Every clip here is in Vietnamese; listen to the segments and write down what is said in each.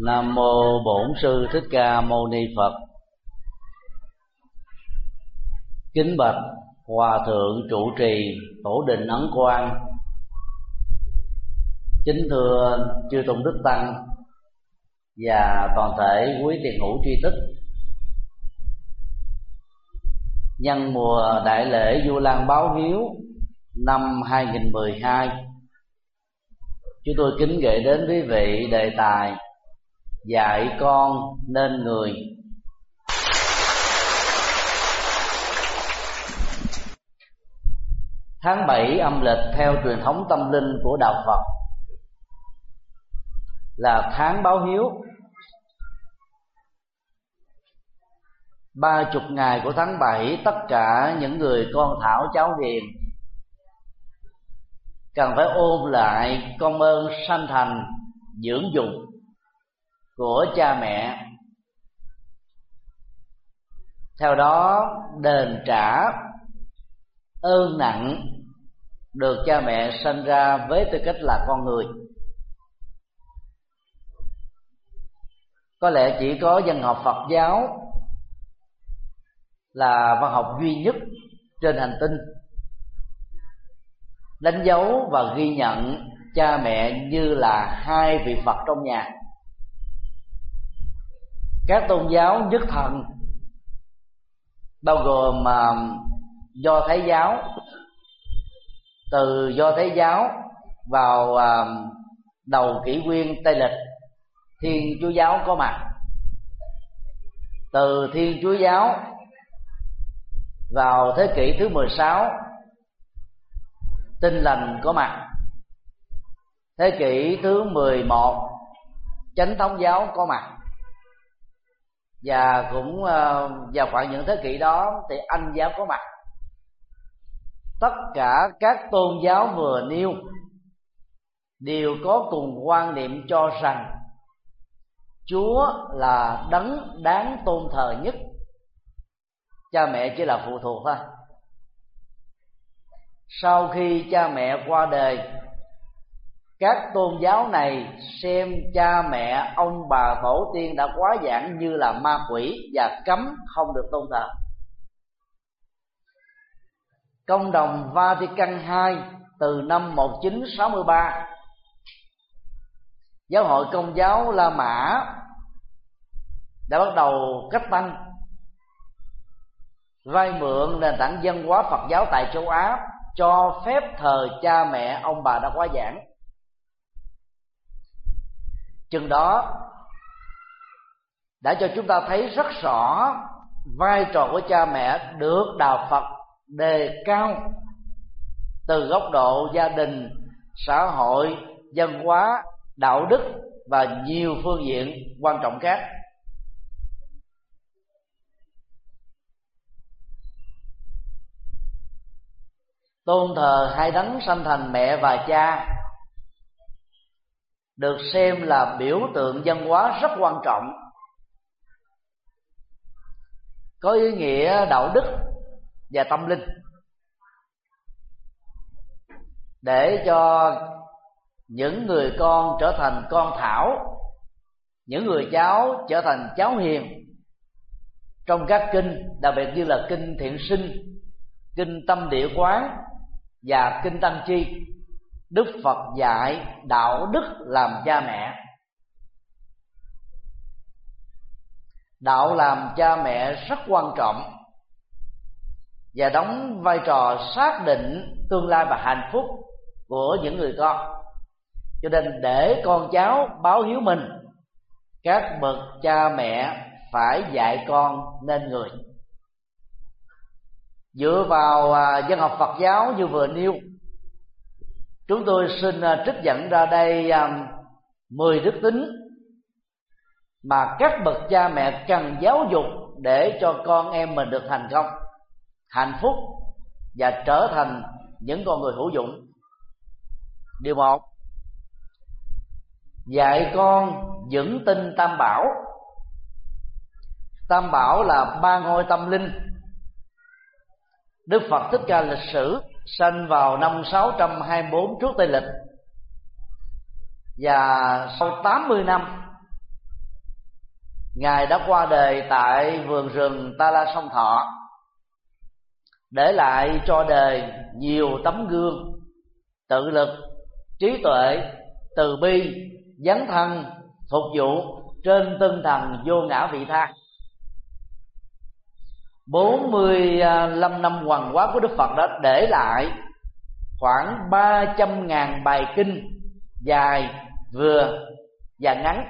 Nam mô Bổn sư Thích Ca Mâu Ni Phật. Kính bạch Hòa thượng trụ trì Tổ đình Ấn Quang. Kính thưa chư tôn đức tăng và toàn thể quý tiền hữu tri thức. Nhân mùa đại lễ Du Lan báo hiếu năm 2012 chúng tôi kính gửi đến quý vị đề tài dạy con nên người. Tháng 7 âm lịch theo truyền thống tâm linh của đạo Phật. Là tháng báo hiếu. Ba chục ngày của tháng 7 tất cả những người con thảo cháu hiền cần phải ôm lại công ơn sanh thành dưỡng dục của cha mẹ. Theo đó, đền trả ơn nặng được cha mẹ sinh ra với tư cách là con người. Có lẽ chỉ có dân học phật giáo là văn học duy nhất trên hành tinh. Đánh dấu và ghi nhận cha mẹ như là hai vị phật trong nhà các tôn giáo nhất thần bao gồm uh, do thái giáo từ do thái giáo vào uh, đầu kỷ nguyên tây lịch thiên chúa giáo có mặt. Từ thiên chúa giáo vào thế kỷ thứ 16 tinh lành có mặt. Thế kỷ thứ 11 chánh thống giáo có mặt và cũng ờ, vào khoảng những thế kỷ đó thì anh giáo có mặt. Tất cả các tôn giáo vừa nêu đều có cùng quan niệm cho rằng chúa là đấng đáng tôn thờ nhất. Cha mẹ chỉ là phụ thuộc thôi. Sau khi cha mẹ qua đời các tôn giáo này xem cha mẹ, ông bà tổ tiên đã quá giảng như là ma quỷ và cấm không được tôn thờ. Công đồng Vatican II từ năm 1963 giáo hội công giáo La Mã đã bắt đầu cách tăng vay mượn nền tảng văn hóa Phật giáo tại châu Á cho phép thờ cha mẹ, ông bà đã quá giảng chừng đó, đã cho chúng ta thấy rất rõ vai trò của cha mẹ được đạo phật đề cao từ góc độ gia đình, xã hội, văn hóa, đạo đức và nhiều phương diện quan trọng khác. Tôn thờ hai đấng sanh thành mẹ và cha được xem là biểu tượng văn hóa rất quan trọng, có ý nghĩa đạo đức và tâm linh. Để cho những người con trở thành con thảo, những người cháu trở thành cháu hiền, trong các kinh, đặc biệt như là kinh thiện sinh, kinh tâm địa quán và kinh tăng chi đức phật dạy đạo đức làm cha mẹ. Đạo làm cha mẹ rất quan trọng và đóng vai trò xác định tương lai và hạnh phúc của những người con. Cho nên để con cháu báo hiếu mình, các bậc cha mẹ phải dạy con nên người. Dựa vào à, dân học phật giáo như vừa nêu chúng tôi xin à, trích dẫn ra đây à, mười đức tính mà các bậc cha mẹ cần giáo dục để cho con em mình được thành công, hạnh phúc và trở thành những con người hữu dụng. Điều một, dạy con vững tin tam bảo. Tam bảo là ba ngôi tâm linh. Đức phật thích ca lịch sử sanh vào năm 624 trước Tây lịch. Và sau 80 năm, ngài đã qua đời tại vườn rừng ta la sông thọ, để lại cho đời nhiều tấm gương tự lực, trí tuệ, từ bi, dấn thân, phục vụ trên tinh thần vô ngã vị tha. 45 à, năm hoàng hóa của Đức Phật đã để lại khoảng 300 ngàn bài kinh dài, vừa và ngắn.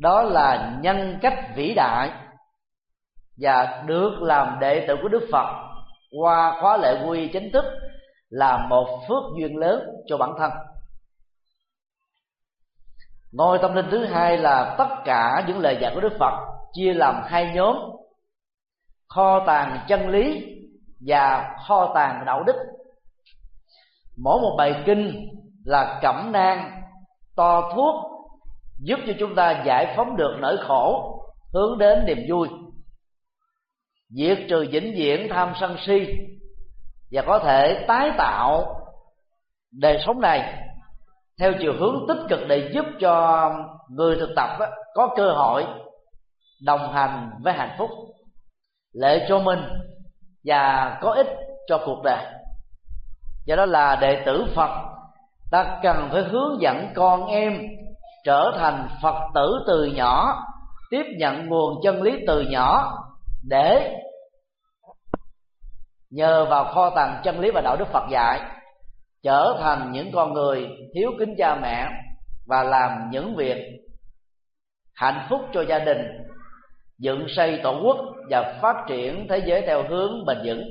Đó là nhân cách vĩ đại và được làm đệ tử của Đức Phật qua khóa lệ quy chính thức là một phước duyên lớn cho bản thân. Ngôi tâm linh thứ hai là tất cả những lời dạy của đức phật chia làm hai nhóm kho tàng chân lý và kho tàng đạo đức. Mỗi một bài kinh là cẩm nang, to thuốc, giúp cho chúng ta giải phóng được nỗi khổ, hướng đến niềm vui. Diệt trừ vĩnh viễn tham sân si và có thể tái tạo đời sống này theo chiều hướng tích cực để giúp cho người thực tập có cơ hội đồng hành với hạnh phúc lệ cho mình và có ích cho cuộc đời. Do đó là đệ tử phật, ta cần phải hướng dẫn con em trở thành phật tử từ nhỏ, tiếp nhận nguồn chân lý từ nhỏ để nhờ vào kho tàng chân lý và đạo đức phật dạy, trở thành những con người thiếu kính cha mẹ và làm những việc hạnh phúc cho gia đình dựng xây tổ quốc và phát triển thế giới theo hướng bền vững.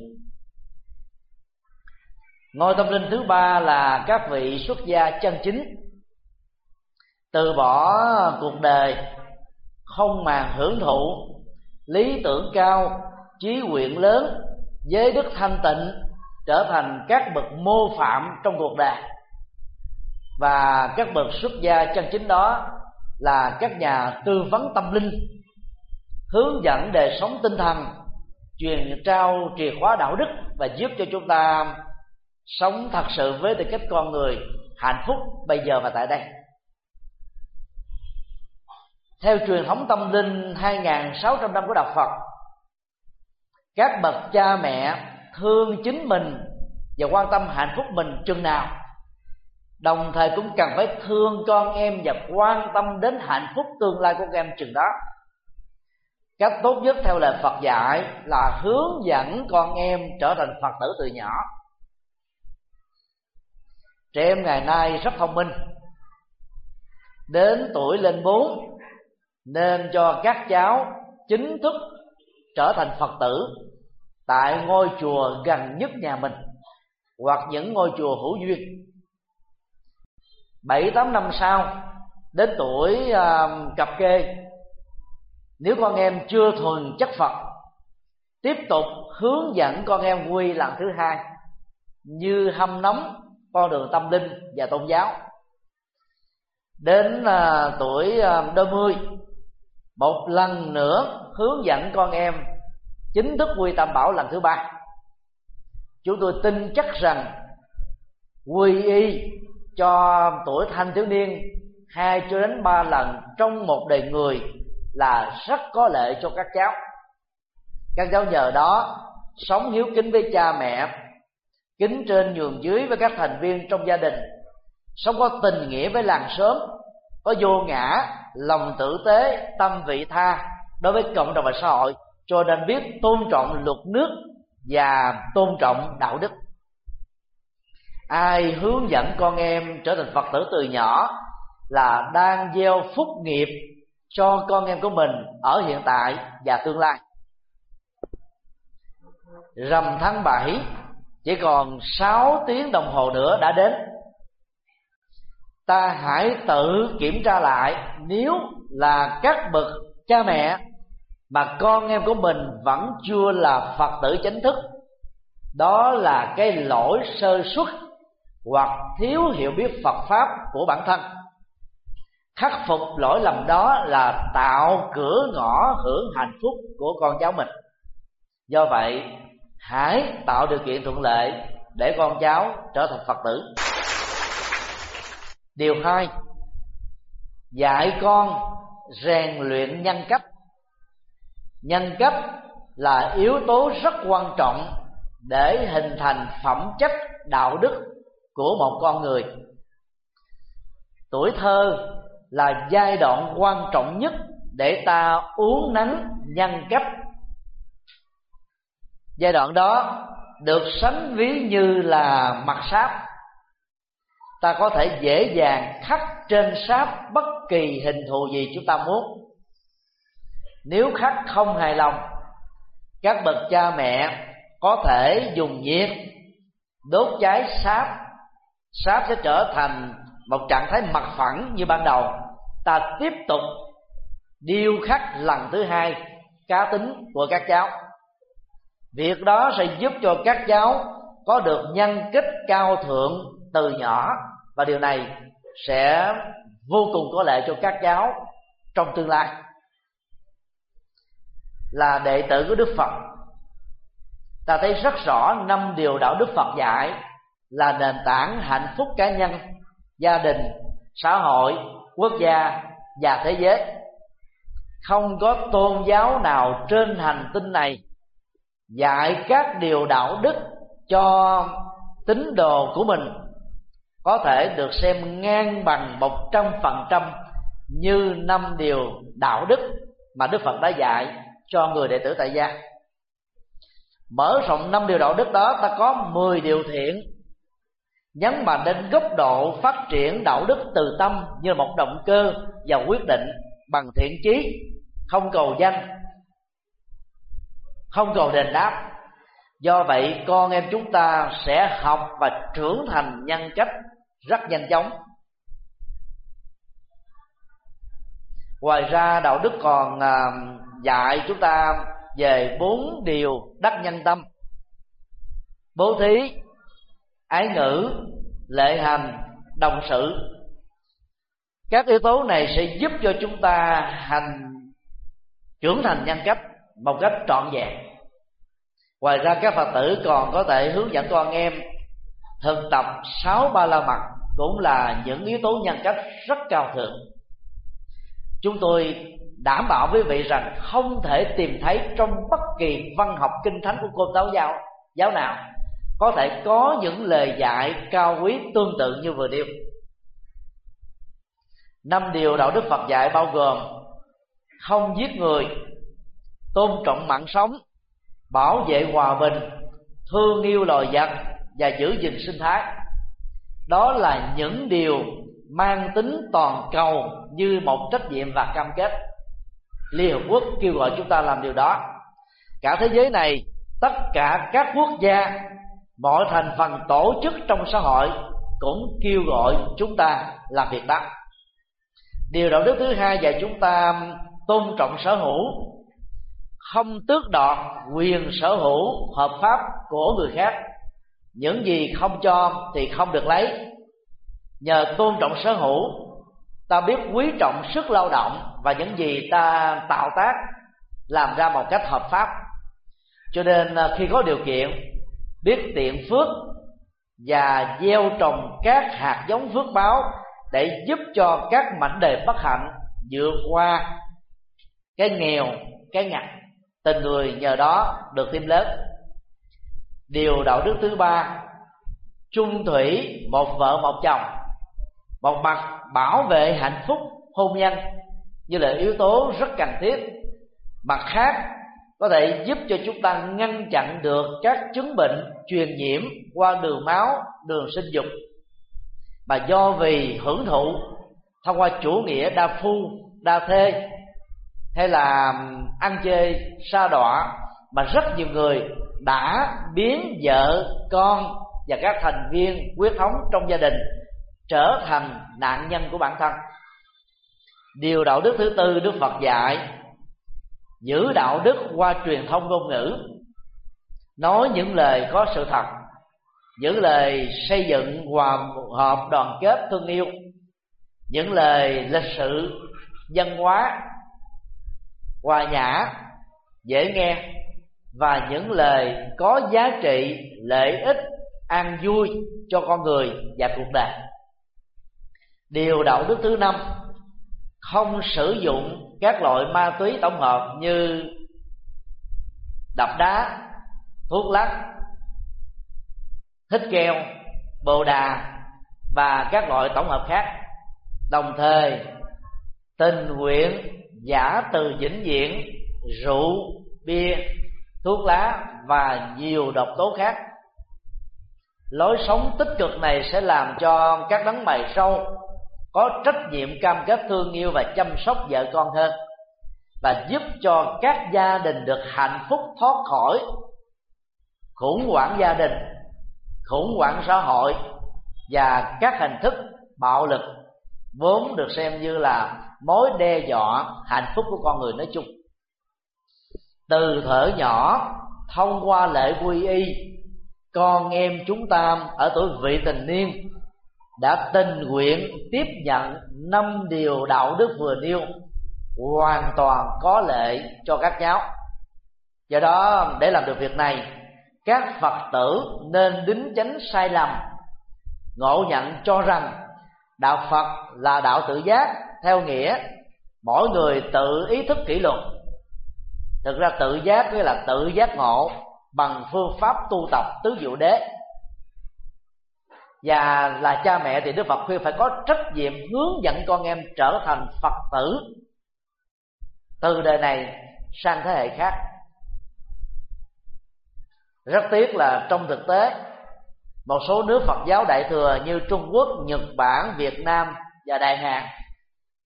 Ngôi tâm linh thứ ba là các vị xuất gia chân chính, từ bỏ cuộc đời, không màng hưởng thụ, lý tưởng cao trí nguyện lớn, giới đức thanh tịnh, trở thành các bậc mô phạm trong cuộc đời. Và các bậc xuất gia chân chính đó là các nhà tư vấn tâm linh hướng dẫn đời sống tinh thần, truyền trao chìa khóa đạo đức và giúp cho chúng ta sống thật sự với tư cách con người hạnh phúc bây giờ và tại đây. Theo truyền thống tâm linh 2.600 năm của đạo Phật, các bậc cha mẹ thương chính mình và quan tâm hạnh phúc mình chừng nào, đồng thời cũng cần phải thương con em và quan tâm đến hạnh phúc tương lai của các em chừng đó cách tốt nhất theo lời phật dạy là hướng dẫn con em trở thành phật tử từ nhỏ. Trẻ em ngày nay rất thông minh. Đến tuổi lên bốn nên cho các cháu chính thức trở thành phật tử tại ngôi chùa gần nhất nhà mình hoặc những ngôi chùa hữu duyên. Bảy tám năm sau đến tuổi uh, cập kê nếu con em chưa thuần chất phật tiếp tục hướng dẫn con em quy lần thứ hai như hâm nóng con đường tâm linh và tôn giáo. Đến à, tuổi à, đôi mươi một lần nữa hướng dẫn con em chính thức quy tam bảo lần thứ ba. Chúng tôi tin chắc rằng quy y cho tuổi thanh thiếu niên hai cho đến ba lần trong một đời người là rất có lợi cho các cháu. Các cháu nhờ đó sống hiếu kính với cha mẹ, kính trên nhường dưới với các thành viên trong gia đình, sống có tình nghĩa với làng xóm, có vô ngã, lòng tử tế, tâm vị tha đối với cộng đồng và xã hội, cho nên biết tôn trọng luật nước và tôn trọng đạo đức. Ai hướng dẫn con em trở thành phật tử từ nhỏ là đang gieo phúc nghiệp cho con em của mình ở hiện tại và tương lai. Rằm tháng 7 chỉ còn 6 tiếng đồng hồ nữa đã đến. Ta hãy tự kiểm tra lại nếu là các bậc cha mẹ mà con em của mình vẫn chưa là phật tử chính thức. Đó là cái lỗi sơ xuất hoặc thiếu hiểu biết phật pháp của bản thân khắc phục lỗi lầm đó là tạo cửa ngõ hưởng hạnh phúc của con cháu mình. Do vậy, hãy tạo điều kiện thuận lợi để con cháu trở thành phật tử. Điều hai, dạy con rèn luyện nhân cách. Nhân cách là yếu tố rất quan trọng để hình thành phẩm chất đạo đức của một con người. Tuổi thơ là giai đoạn quan trọng nhất để ta uống nắng nhân cách giai đoạn đó được sánh ví như là mặt sáp. Ta có thể dễ dàng khắc trên sáp bất kỳ hình thù gì chúng ta muốn. Nếu khắc không hài lòng, các bậc cha mẹ có thể dùng nhiệt, đốt cháy sáp. Sáp sẽ trở thành một trạng thái mặt phẳng như ban đầu ta tiếp tục điêu khắc lần thứ hai cá tính của các cháu việc đó sẽ giúp cho các cháu có được nhân kích cao thượng từ nhỏ, và điều này sẽ vô cùng có lợi cho các cháu trong tương lai. Là đệ tử của đức phật, ta thấy rất rõ năm điều đạo đức phật dạy là nền tảng hạnh phúc cá nhân, gia đình, xã hội quốc gia và thế giới không có tôn giáo nào trên hành tinh này dạy các điều đạo đức cho tín đồ của mình có thể được xem ngang bằng một trăm phần trăm như năm điều đạo đức mà Đức Phật đã dạy cho người đệ tử tại gia. Mở rộng năm điều đạo đức đó, ta có 10 điều thiện nhấn mạnh đến góc độ phát triển đạo đức từ tâm như một động cơ và quyết định bằng thiện chí. Không cầu danh. Không cầu đền đáp. Do vậy, con em chúng ta sẽ học và trưởng thành nhân cách rất nhanh chóng. Ngoài ra, đạo đức còn à, dạy chúng ta về bốn điều đắc nhân tâm. Bố thí ái ngữ, lệ hành, đồng sự. Các yếu tố này sẽ giúp cho chúng ta hành, trưởng thành nhân cách một cách trọn vẹn. Ngoài ra, các phật tử còn có thể hướng dẫn con em thực tập sáu ba la mật cũng là những yếu tố nhân cách rất cao thượng. Chúng tôi đảm bảo quý vị rằng không thể tìm thấy trong bất kỳ văn học kinh thánh của tôn giáo giáo giáo nào có thể có những lời dạy cao quý tương tự như vừa nêu. Năm điều đạo đức phật dạy bao gồm không giết người, tôn trọng mạng sống, bảo vệ hòa bình, thương yêu loài vật và giữ gìn sinh thái. Đó là những điều mang tính toàn cầu như một trách nhiệm và cam kết. Liên hợp quốc kêu gọi chúng ta làm điều đó. Cả thế giới này, tất cả các quốc gia mọi thành phần tổ chức trong xã hội cũng kêu gọi chúng ta làm việc đó. Điều đạo đức thứ hai dạy chúng ta tôn trọng sở hữu, không tước đoạt quyền sở hữu hợp pháp của người khác. Những gì không cho thì không được lấy. Nhờ tôn trọng sở hữu, ta biết quý trọng sức lao động và những gì ta tạo tác, làm ra một cách hợp pháp. Cho nên à, khi có điều kiện biết tiện phước và gieo trồng các hạt giống phước báo để giúp cho các mảnh đề bất hạnh vượt qua cái nghèo, cái ngặt. Tình người nhờ đó được thêm lớn. Điều đạo đức thứ ba, chung thủy một vợ một chồng, một mặt bảo vệ hạnh phúc hôn nhân. Như là yếu tố rất cần thiết, mặt khác có thể giúp cho chúng ta ngăn chặn được các chứng bệnh truyền nhiễm qua đường máu, đường sinh dục. Mà do vì hưởng thụ thông qua chủ nghĩa đa phu, đa thê, hay là ăn chơi, sa đọa, mà rất nhiều người đã biến vợ, con và các thành viên quyết thống trong gia đình trở thành nạn nhân của bản thân. Điều đạo đức thứ tư đức phật dạy giữ đạo đức qua truyền thông ngôn ngữ. Nói những lời có sự thật. Những lời xây dựng hòa hợp đoàn kết thương yêu. Những lời lịch sự, văn hóa, hòa nhã, dễ nghe. Và những lời có giá trị, lợi ích, an vui cho con người và cuộc đời. Điều đạo đức thứ năm không sử dụng các loại ma túy tổng hợp như đập đá, thuốc lắc thích keo, bồ đà và các loại tổng hợp khác. Đồng thời, tình nguyện giả từ vĩnh viễn, rượu, bia, thuốc lá và nhiều độc tố khác. Lối sống tích cực này sẽ làm cho các đấng mày sâu có trách nhiệm cam kết thương yêu và chăm sóc vợ con hơn và giúp cho các gia đình được hạnh phúc thoát khỏi khủng hoảng gia đình, khủng hoảng xã hội và các hình thức bạo lực vốn được xem như là mối đe dọa hạnh phúc của con người nói chung. Từ thở nhỏ, thông qua lễ quy y, con em chúng ta ở tuổi vị tình niên đã tình nguyện tiếp nhận năm điều đạo đức vừa nêu, hoàn toàn có lệ cho các cháu do đó, để làm được việc này, các phật tử nên đính chánh sai lầm, ngộ nhận cho rằng đạo phật là đạo tự giác, theo nghĩa mỗi người tự ý thức kỷ luật. Thực ra tự giác nghĩa là tự giác ngộ bằng phương pháp tu tập tứ diệu đế và là cha mẹ thì đức phật khuyên phải có trách nhiệm hướng dẫn con em trở thành phật tử. Từ đời này sang thế hệ khác. Rất tiếc là trong thực tế một số nước phật giáo đại thừa như trung quốc nhật bản việt nam và đại hàn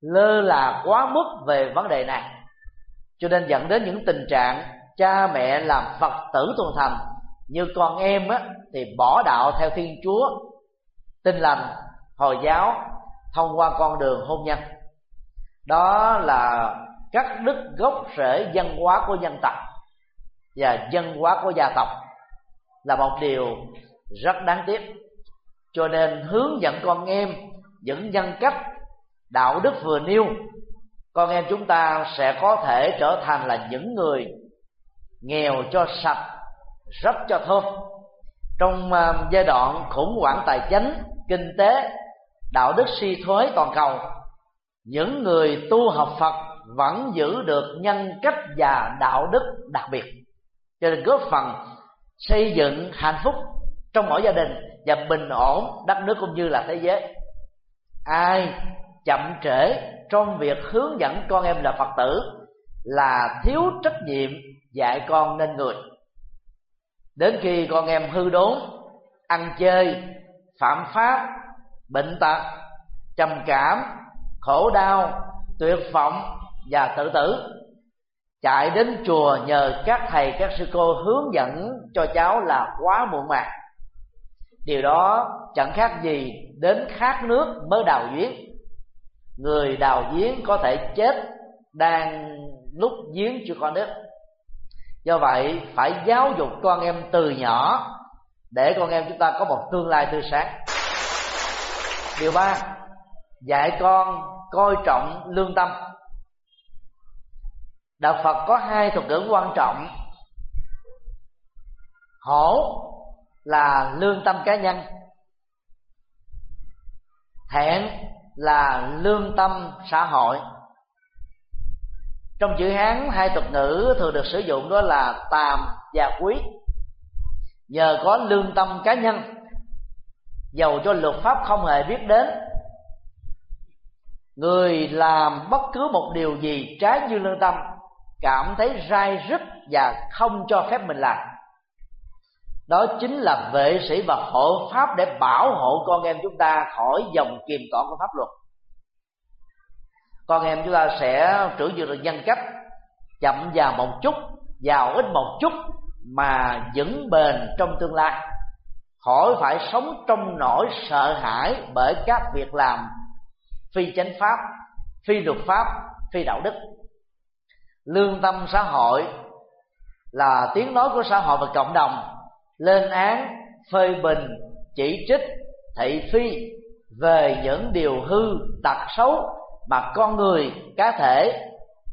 lơ là quá mức về vấn đề này. Cho nên dẫn đến những tình trạng cha mẹ làm phật tử tuần thành như con em á, thì bỏ đạo theo thiên chúa tin lành, hồi giáo thông qua con đường hôn nhân. Đó là cắt đứt gốc rễ văn hóa của dân tộc và dân hóa của gia tộc là một điều rất đáng tiếc. Cho nên hướng dẫn con em những nhân cách, đạo đức vừa nêu, con em chúng ta sẽ có thể trở thành là những người nghèo cho sạch, rất cho thơm. Trong à, giai đoạn khủng hoảng tài chính kinh tế, đạo đức suy thoái toàn cầu. Những người tu học phật vẫn giữ được nhân cách và đạo đức đặc biệt. Cho nên góp phần xây dựng hạnh phúc trong mỗi gia đình và bình ổn đất nước cũng như là thế giới. Ai chậm trễ trong việc hướng dẫn con em là phật tử là thiếu trách nhiệm dạy con nên người. Đến khi con em hư đốn, ăn chơi phạm pháp, bệnh tật, trầm cảm, khổ đau, tuyệt vọng và tự tử. Chạy đến chùa nhờ các thầy, các sư cô hướng dẫn cho cháu là quá muộn màng. Điều đó chẳng khác gì đến khát nước mới đào giếng. Người đào giếng có thể chết đang lúc giếng chưa có nước. Do vậy, phải giáo dục con em từ nhỏ để con em chúng ta có một tương lai tươi sáng. Điều ba, dạy con coi trọng lương tâm. Đạo phật có hai thuật ngữ quan trọng. Hổ là lương tâm cá nhân. Thẹn là lương tâm xã hội. Trong chữ hán, hai thuật ngữ thường được sử dụng đó là tàm và quý nhờ có lương tâm cá nhân dầu cho luật pháp không hề biết đến. Người làm bất cứ một điều gì trái như lương tâm, cảm thấy rai rứt và không cho phép mình làm. Đó chính là vệ sĩ và hộ pháp để bảo hộ con em chúng ta khỏi dòng kiềm tỏ của pháp luật. Con em chúng ta sẽ trưởng dựng được nhân cách, chậm vào một chút, giàu ít một chút mà vững bền trong tương lai. Khỏi phải sống trong nỗi sợ hãi bởi các việc làm, phi chánh pháp, phi luật pháp, phi đạo đức. Lương tâm xã hội là tiếng nói của xã hội và cộng đồng. Lên án, phê bình, chỉ trích, thị phi về những điều hư, tật xấu mà con người, cá thể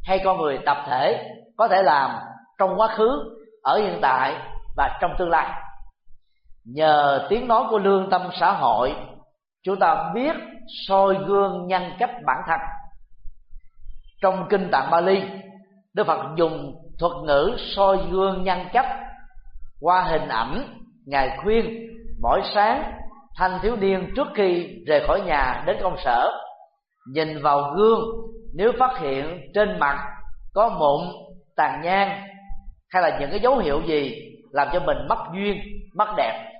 hay con người tập thể có thể làm trong quá khứ ở hiện tại và trong tương lai. Nhờ tiếng nói của lương tâm xã hội, chúng ta biết soi gương nhân cách bản thân. Trong kinh tạng Bali Đức Phật dùng thuật ngữ soi gương nhân cách qua hình ảnh ngài khuyên, mỗi sáng, thanh thiếu niên trước khi rời khỏi nhà đến công sở, nhìn vào gương, nếu phát hiện trên mặt có mụn, tàn nhang hay là những cái dấu hiệu gì làm cho mình mất duyên mất đẹp,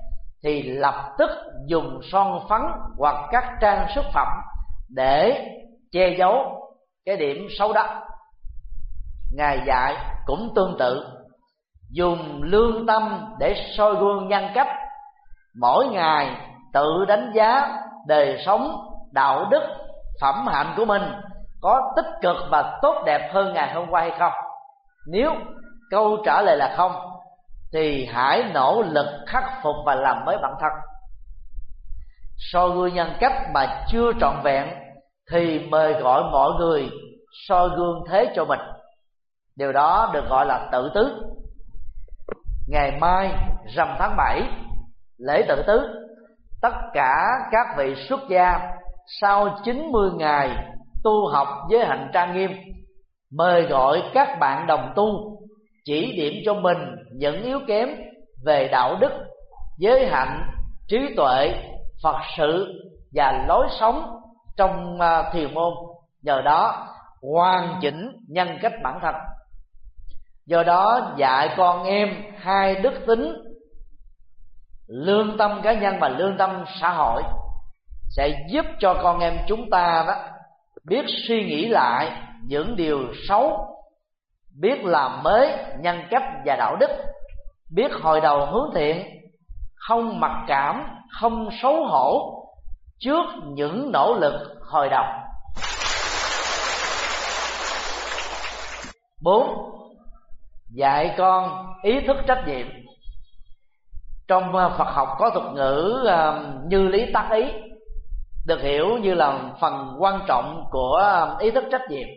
thì lập tức dùng son phấn hoặc các trang sức phẩm để che giấu cái điểm xấu đó. Ngài dạy cũng tương tự. Dùng lương tâm để soi gương nhân cách. Mỗi ngày tự đánh giá đời sống, đạo đức, phẩm hạnh của mình có tích cực và tốt đẹp hơn ngày hôm qua hay không. Nếu câu trả lời là không. Thì hãy nỗ lực khắc phục và làm mới bản thân. Soi gương nhân cách mà chưa trọn vẹn, thì mời gọi mọi người soi gương thế cho mình. Điều đó được gọi là tự tứ. Ngày mai, rằm tháng 7 lễ tự tứ, tất cả các vị xuất gia sau 90 ngày tu học với hạnh trang nghiêm, mời gọi các bạn đồng tu chỉ điểm cho mình những yếu kém về đạo đức, giới hạnh, trí tuệ, phật sự và lối sống trong à, thiền môn. Nhờ đó, hoàn chỉnh nhân cách bản thân. Do đó, dạy con em hai đức tính, lương tâm cá nhân và lương tâm xã hội, sẽ giúp cho con em chúng ta đó biết suy nghĩ lại những điều xấu biết làm mới, nhân cách và đạo đức, biết hồi đầu hướng thiện, không mặc cảm, không xấu hổ trước những nỗ lực hồi đầu. Bốn, dạy con ý thức trách nhiệm. Trong phật học có thuật ngữ um, như lý tác ý, được hiểu như là phần quan trọng của um, ý thức trách nhiệm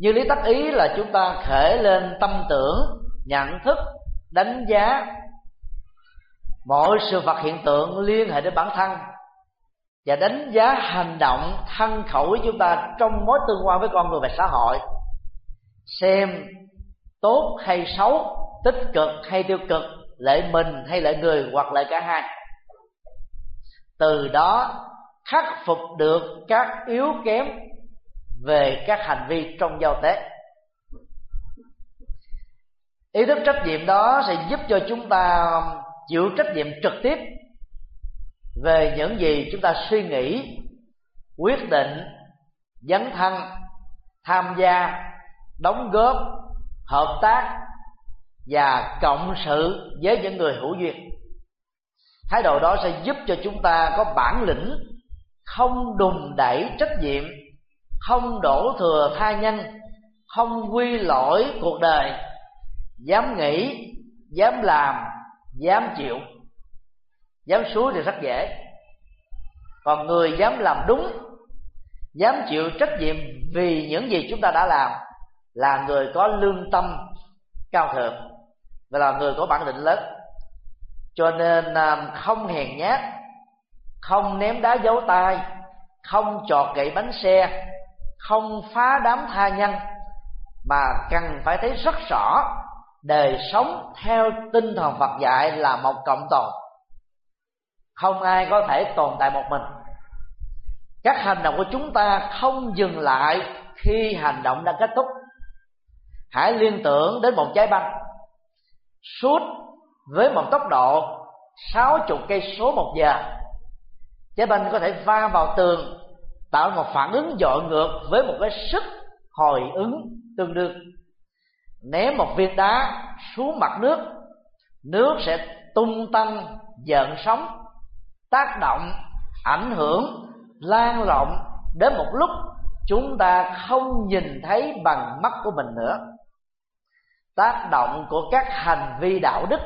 như lý tắc ý là chúng ta khể lên tâm tưởng, nhận thức, đánh giá mọi sự vật hiện tượng liên hệ đến bản thân và đánh giá hành động thân khẩu của chúng ta trong mối tương quan với con người và xã hội. Xem tốt hay xấu, tích cực hay tiêu cực lợi mình hay lợi người hoặc lợi cả hai. Từ đó khắc phục được các yếu kém về các hành vi trong giao tế. Ý thức trách nhiệm đó sẽ giúp cho chúng ta chịu trách nhiệm trực tiếp về những gì chúng ta suy nghĩ, quyết định, dấn thân, tham gia, đóng góp, hợp tác và cộng sự với những người hữu duyên. Thái độ đó sẽ giúp cho chúng ta có bản lĩnh không đùn đẩy trách nhiệm không đổ thừa tha nhân, không quy lỗi cuộc đời. Dám nghĩ, dám làm, dám chịu. Dám suối thì rất dễ. Còn người dám làm đúng, dám chịu trách nhiệm vì những gì chúng ta đã làm, là người có lương tâm cao thượng và là người có bản lĩnh lớn. Cho nên à, không hèn nhát, không ném đá dấu tay, không chọt gậy bánh xe không phá đám tha nhân, mà cần phải thấy rất rõ đời sống theo tinh thần Phật dạy là một cộng tồn. Không ai có thể tồn tại một mình. Các hành động của chúng ta không dừng lại khi hành động đã kết thúc. Hãy liên tưởng đến một trái băng. Suốt với một tốc độ 60 cây số một giờ, trái banh có thể va vào tường tạo một phản ứng dội ngược với một cái sức hồi ứng tương đương. Ném một viên đá xuống mặt nước nước sẽ tung tăng dợn sóng, tác động, ảnh hưởng, lan rộng đến một lúc chúng ta không nhìn thấy bằng mắt của mình nữa. Tác động của các hành vi đạo đức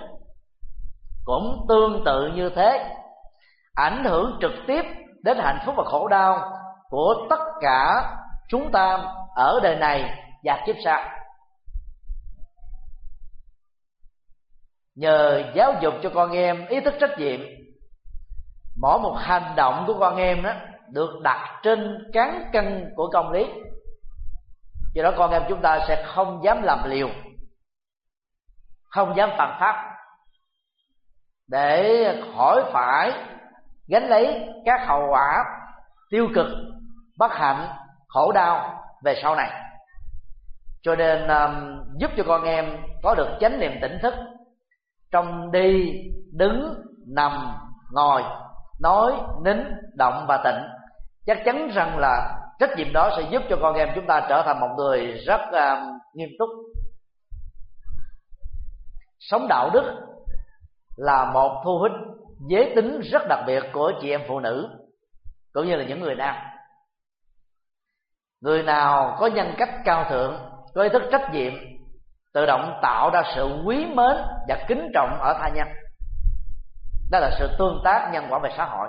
cũng tương tự như thế. Ảnh hưởng trực tiếp đến hạnh phúc và khổ đau của tất cả chúng ta ở đời này và kiếp sau. Nhờ giáo dục cho con em ý thức trách nhiệm, mỗi một hành động của con em đó được đặt trên cán cân của công lý. Do đó con em chúng ta sẽ không dám làm liều, không dám phạm pháp để khỏi phải gánh lấy các hậu quả tiêu cực bất hạnh khổ đau về sau này. Cho nên um, giúp cho con em có được chánh niệm tỉnh thức trong đi đứng nằm ngồi nói nín động và tịnh. Chắc chắn rằng là trách nhiệm đó sẽ giúp cho con em chúng ta trở thành một người rất um, nghiêm túc. Sống đạo đức là một thu hút giới tính rất đặc biệt của chị em phụ nữ cũng như là những người nam người nào có nhân cách cao thượng, có ý thức trách nhiệm, tự động tạo ra sự quý mến và kính trọng ở tha nhân. Đó là sự tương tác nhân quả về xã hội.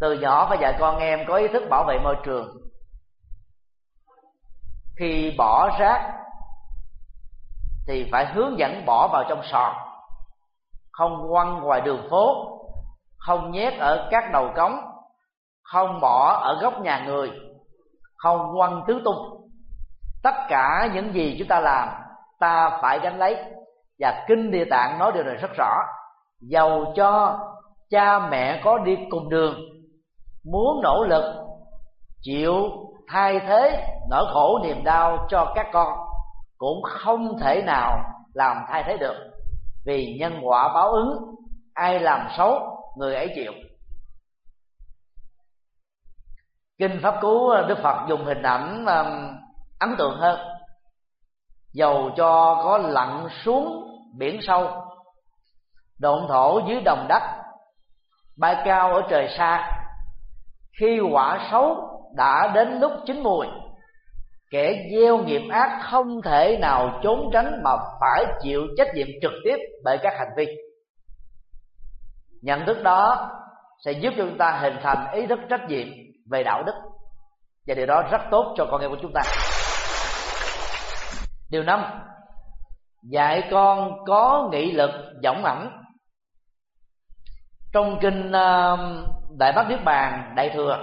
Từ nhỏ phải dạy con em có ý thức bảo vệ môi trường. Khi bỏ rác thì phải hướng dẫn bỏ vào trong sọt không quăng ngoài đường phố, không nhét ở các đầu cống, không bỏ ở góc nhà người, không quăng tứ tung. Tất cả những gì chúng ta làm, ta phải gánh lấy. Và kinh địa tạng nói điều này rất rõ. Dầu cho cha mẹ có đi cùng đường, muốn nỗ lực, chịu thay thế nỗi khổ niềm đau cho các con, cũng không thể nào làm thay thế được vì nhân quả báo ứng ai làm xấu người ấy chịu. Kinh pháp cú ờ, đức phật dùng hình ảnh um, ấn tượng hơn. Dầu cho có lặn xuống biển sâu độn thổ dưới đồng đất bay cao ở trời xa khi quả xấu đã đến lúc chín mùi kẻ gieo nghiệp ác không thể nào trốn tránh mà phải chịu trách nhiệm trực tiếp bởi các hành vi. Nhận thức đó sẽ giúp cho chúng ta hình thành ý thức trách nhiệm về đạo đức. Và điều đó rất tốt cho con em của chúng ta. Điều năm, dạy con có nghị lực dõng ẩm trong kinh um, đại bát niết bàn đại thừa,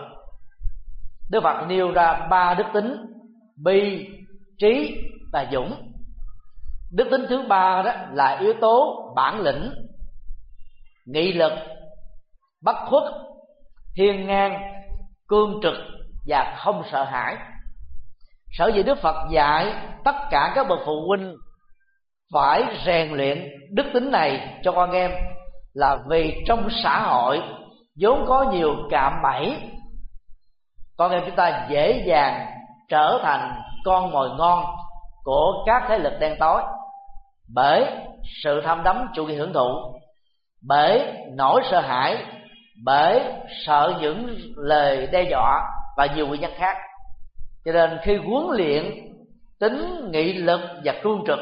đức phật nêu ra ba đức tính bi, trí và dũng. Đức tính thứ ba đó là yếu tố bản lĩnh, nghị lực, bất khuất, hiên ngang, cương trực và không sợ hãi. Sở dĩ đức phật dạy tất cả các bậc phụ huynh phải rèn luyện đức tính này cho con em là vì trong xã hội vốn có nhiều cạm bẫy. Con em chúng ta dễ dàng trở thành con mồi ngon của các thế lực đen tối. Bởi sự tham đắm chủ nghĩa hưởng thụ, bởi nỗi sợ hãi, bởi sợ những lời đe dọa và nhiều nguyên nhân khác. Cho nên khi huấn luyện tính nghị lực và cương trực,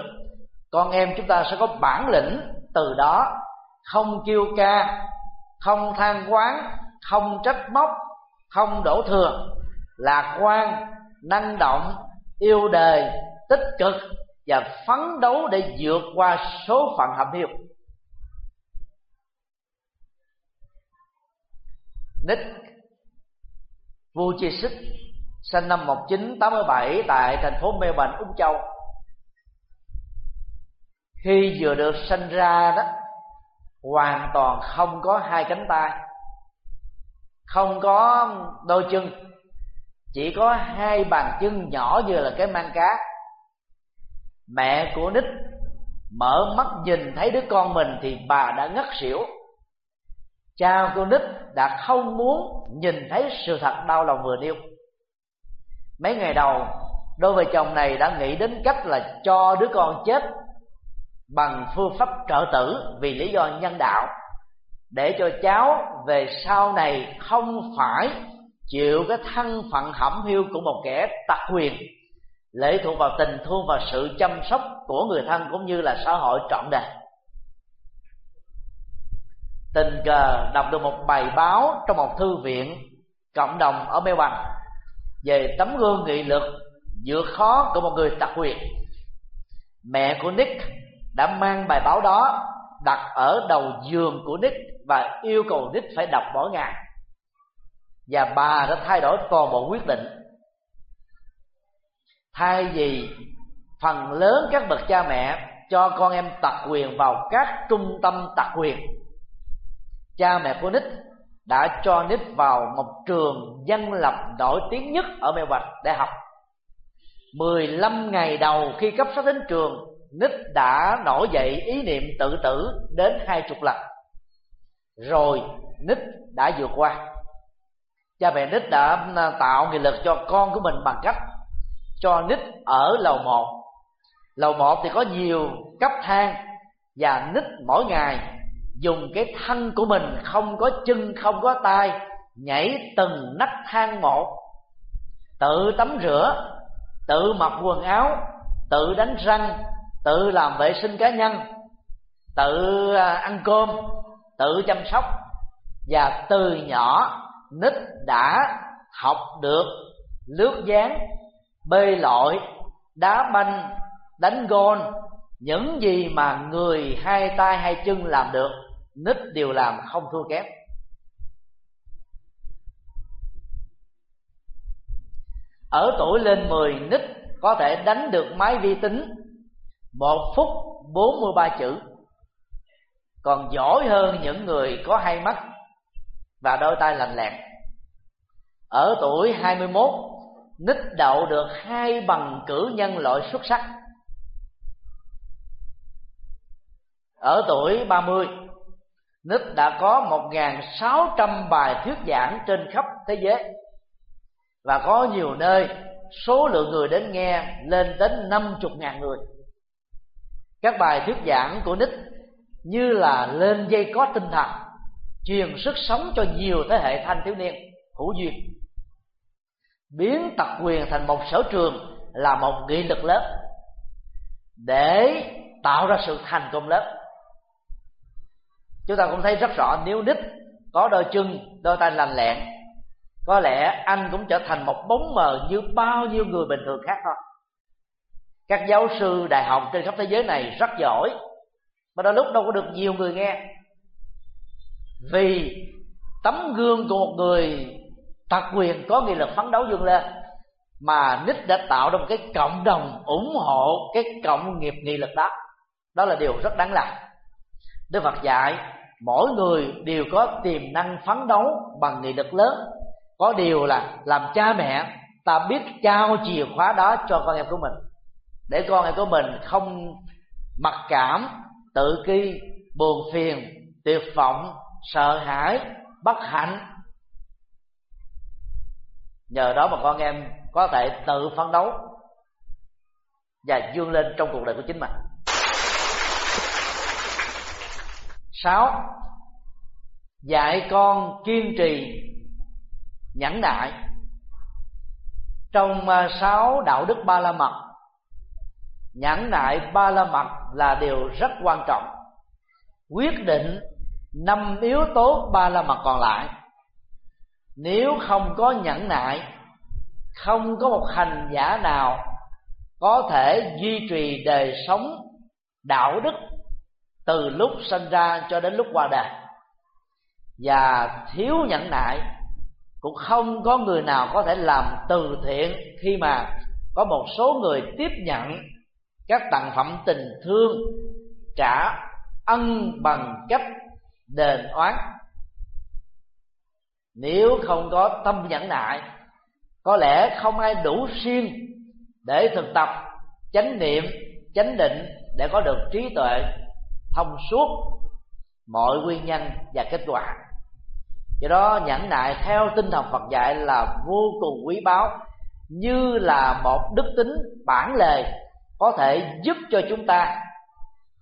con em chúng ta sẽ có bản lĩnh từ đó không kêu ca, không than quán, không trách móc, không đổ thừa, lạc quan năng động yêu đời tích cực và phấn đấu để vượt qua số phận hầm hiu Nick Vujicic sinh năm 1987 tại thành phố Melbourne, Úc Châu. Khi vừa được sinh ra đó, hoàn toàn không có hai cánh tay, không có đôi chân, chỉ có hai bàn chân nhỏ như là cái mang cá. Mẹ của Nít mở mắt nhìn thấy đứa con mình thì bà đã ngất xỉu cha cô nít đã không muốn nhìn thấy sự thật đau lòng vừa nêu mấy ngày đầu, đôi vợ chồng này đã nghĩ đến cách là cho đứa con chết bằng phương pháp trợ tử vì lý do nhân đạo, để cho cháu về sau này không phải chịu cái thân phận hẩm hiu của một kẻ tặc quyền lệ thuộc vào tình thương và sự chăm sóc của người thân cũng như là xã hội trọn đời. Tình cờ đọc được một bài báo trong một thư viện cộng đồng ở Melbourne về tấm gương nghị lực vượt khó của một người đặc quyền mẹ của Nick đã mang bài báo đó đặt ở đầu giường của Nick và yêu cầu Nick phải đọc mỗi ngày và bà đã thay đổi toàn bộ quyết định. Thay vì phần lớn các bậc cha mẹ cho con em tặc quyền vào các trung tâm tặc quyền, cha mẹ của Nick đã cho Nick vào một trường dân lập nổi tiếng nhất ở Mê hoạch để học. 15 ngày đầu khi cấp sách đến trường, Nick đã nổi dậy ý niệm tự tử đến hai chục lần. Rồi Nick đã vượt qua cha mẹ nít đã à, tạo nghị lực cho con của mình bằng cách cho nít ở lầu một. Lầu một thì có nhiều cấp thang và nít mỗi ngày dùng cái thân của mình không có chân, không có tay, nhảy từng nấc thang một. Tự tắm rửa, tự mặc quần áo, tự đánh răng, tự làm vệ sinh cá nhân, tự à, ăn cơm, tự chăm sóc và từ nhỏ nít đã học được lướt dáng bơi lội, đá banh, đánh gôn, những gì mà người hai tay hai chân làm được, nít đều làm không thua kém. Ở tuổi lên 10 nít có thể đánh được máy vi tính một phút 43 chữ. Còn giỏi hơn những người có hai mắt và đôi tay lành lẹn ở tuổi 21 nít đậu được hai bằng cử nhân loại xuất sắc. Ở tuổi 30 nít đã có 1.600 bài thuyết giảng trên khắp thế giới và có nhiều nơi số lượng người đến nghe lên đến 50.000 người. Các bài thuyết giảng của nít như là lên dây có tinh thần truyền sức sống cho nhiều thế hệ thanh thiếu niên, hữu duyên. Biến tập quyền thành một sở trường là một nghị lực lớn để tạo ra sự thành công lớn chúng ta cũng thấy rất rõ, nếu đích có đôi chân, đôi tay lành lẹn, có lẽ anh cũng trở thành một bóng mờ như bao nhiêu người bình thường khác thôi. Các giáo sư đại học trên khắp thế giới này rất giỏi, mà đôi lúc đâu có được nhiều người nghe vì tấm gương của một người thật quyền có nghị lực phấn đấu vươn lên, mà nít đã tạo ra một cái cộng đồng ủng hộ cái cộng nghiệp nghị lực đó. Đó là điều rất đáng làm. Đức phật dạy, mỗi người đều có tiềm năng phấn đấu bằng nghị lực lớn. Có điều là làm cha mẹ, ta biết trao chìa khóa đó cho con em của mình. Để con em của mình không mặc cảm, tự ki buồn phiền, tuyệt vọng sợ hãi, bất hạnh. Nhờ đó mà con em có thể tự phấn đấu và vươn lên trong cuộc đời của chính mình. Sáu, dạy con kiên trì, nhẫn nại. Trong à, sáu đạo đức ba la mật, nhẫn nại ba la mật là điều rất quan trọng. Quyết định năm yếu tố ba la mật còn lại. Nếu không có nhẫn nại, không có một hành giả nào có thể duy trì đời sống đạo đức từ lúc sinh ra cho đến lúc qua đời. Và thiếu nhẫn nại, cũng không có người nào có thể làm từ thiện khi mà có một số người tiếp nhận các tặng phẩm tình thương, trả ân bằng cách đền oán. Nếu không có tâm nhẫn nại, có lẽ không ai đủ siêng để thực tập, chánh niệm, chánh định để có được trí tuệ thông suốt mọi nguyên nhân và kết quả. Do đó, nhẫn nại theo tinh thần phật dạy là vô cùng quý báu, như là một đức tính bản lề có thể giúp cho chúng ta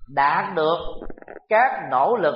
đạt được các nỗ lực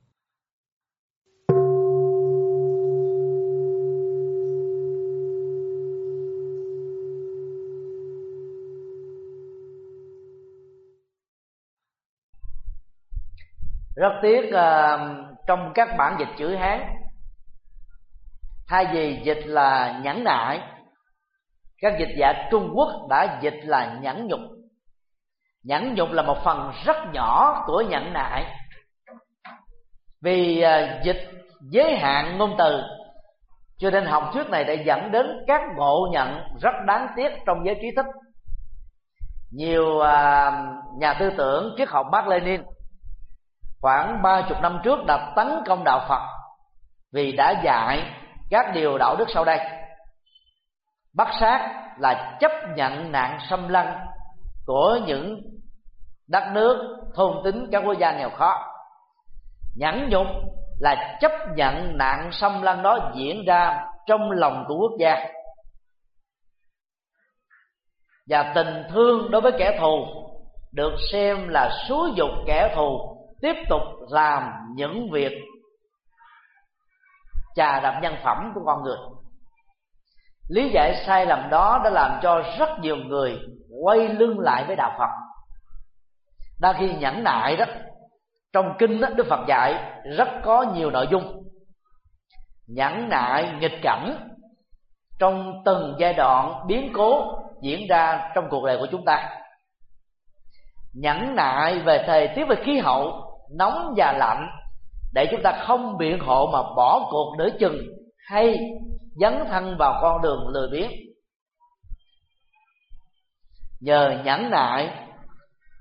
Rất tiếc uh, trong các bản dịch chữ hán thay vì dịch là nhẫn nại các dịch giả trung quốc đã dịch là nhẫn nhục. Nhẫn nhục là một phần rất nhỏ của nhẫn nại. Vì uh, dịch giới hạn ngôn từ cho nên học thuyết này đã dẫn đến các ngộ nhận rất đáng tiếc trong giới trí thức. Nhiều uh, nhà tư tưởng triết học mark lenin khoảng ba chục năm trước đã tấn công đạo Phật vì đã dạy các điều đạo đức sau đây. Bắt sát là chấp nhận nạn xâm lăng của những đất nước thôn tính các quốc gia nghèo khó. Nhẫn nhục là chấp nhận nạn xâm lăng đó diễn ra trong lòng của quốc gia. Và tình thương đối với kẻ thù được xem là xúi dục kẻ thù tiếp tục làm những việc trà đạp nhân phẩm của con người. Lý giải sai lầm đó đã làm cho rất nhiều người quay lưng lại với đạo phật. Đa khi nhẫn nại đó trong kinh đó, đức phật dạy rất có nhiều nội dung. Nhẫn nại nghịch cảnh trong từng giai đoạn biến cố diễn ra trong cuộc đời của chúng ta. Nhẫn nại về thời tiết và khí hậu nóng và lạnh, để chúng ta không biện hộ mà bỏ cuộc nửa chừng, hay dấn thân vào con đường lười biếng. Nhờ nhẫn nại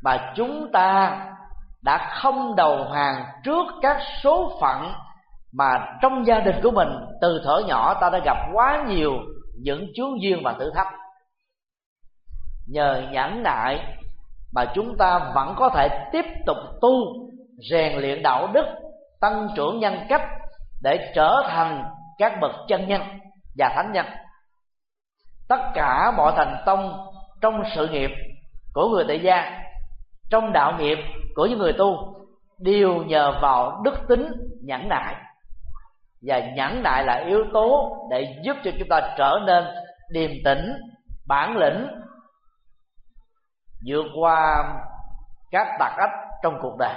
mà chúng ta đã không đầu hàng trước các số phận mà trong gia đình của mình từ thở nhỏ ta đã gặp quá nhiều những chướng duyên và thử thách. Nhờ nhẫn nại mà chúng ta vẫn có thể tiếp tục tu rèn luyện đạo đức, tăng trưởng nhân cách để trở thành các bậc chân nhân và thánh nhân. Tất cả mọi thành công trong sự nghiệp của người tại gia, trong đạo nghiệp của những người tu đều nhờ vào đức tính nhẫn nại. Và nhẫn nại là yếu tố để giúp cho chúng ta trở nên điềm tĩnh, bản lĩnh, vượt qua các tạc ách trong cuộc đời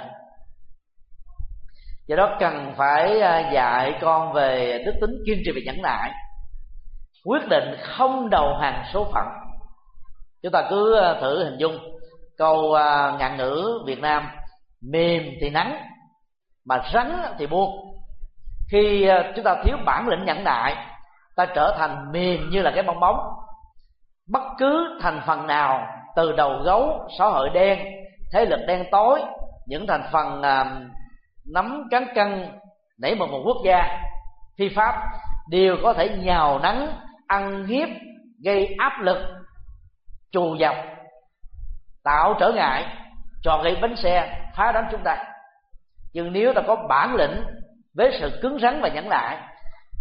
do đó cần phải à, dạy con về đức tính kiên trì và nhẫn nại. Quyết định không đầu hàng số phận. Chúng ta cứ à, thử hình dung câu à, ngạn ngữ việt nam, mềm thì nắng, mà rắn thì buông. Khi chúng ta thiếu bản lĩnh nhẫn nại, ta trở thành mềm như là cái bong bóng. Bất cứ thành phần nào, từ đầu gấu xã hội đen, thế lực đen tối, những thành phần nắm cán cân, nảy một một quốc gia, phi pháp, đều có thể nhào nắng, ăn hiếp, gây áp lực, trù dập, tạo trở ngại cho gây bánh xe, phá đám chúng ta. Nhưng nếu ta có bản lĩnh với sự cứng rắn và nhẫn nại,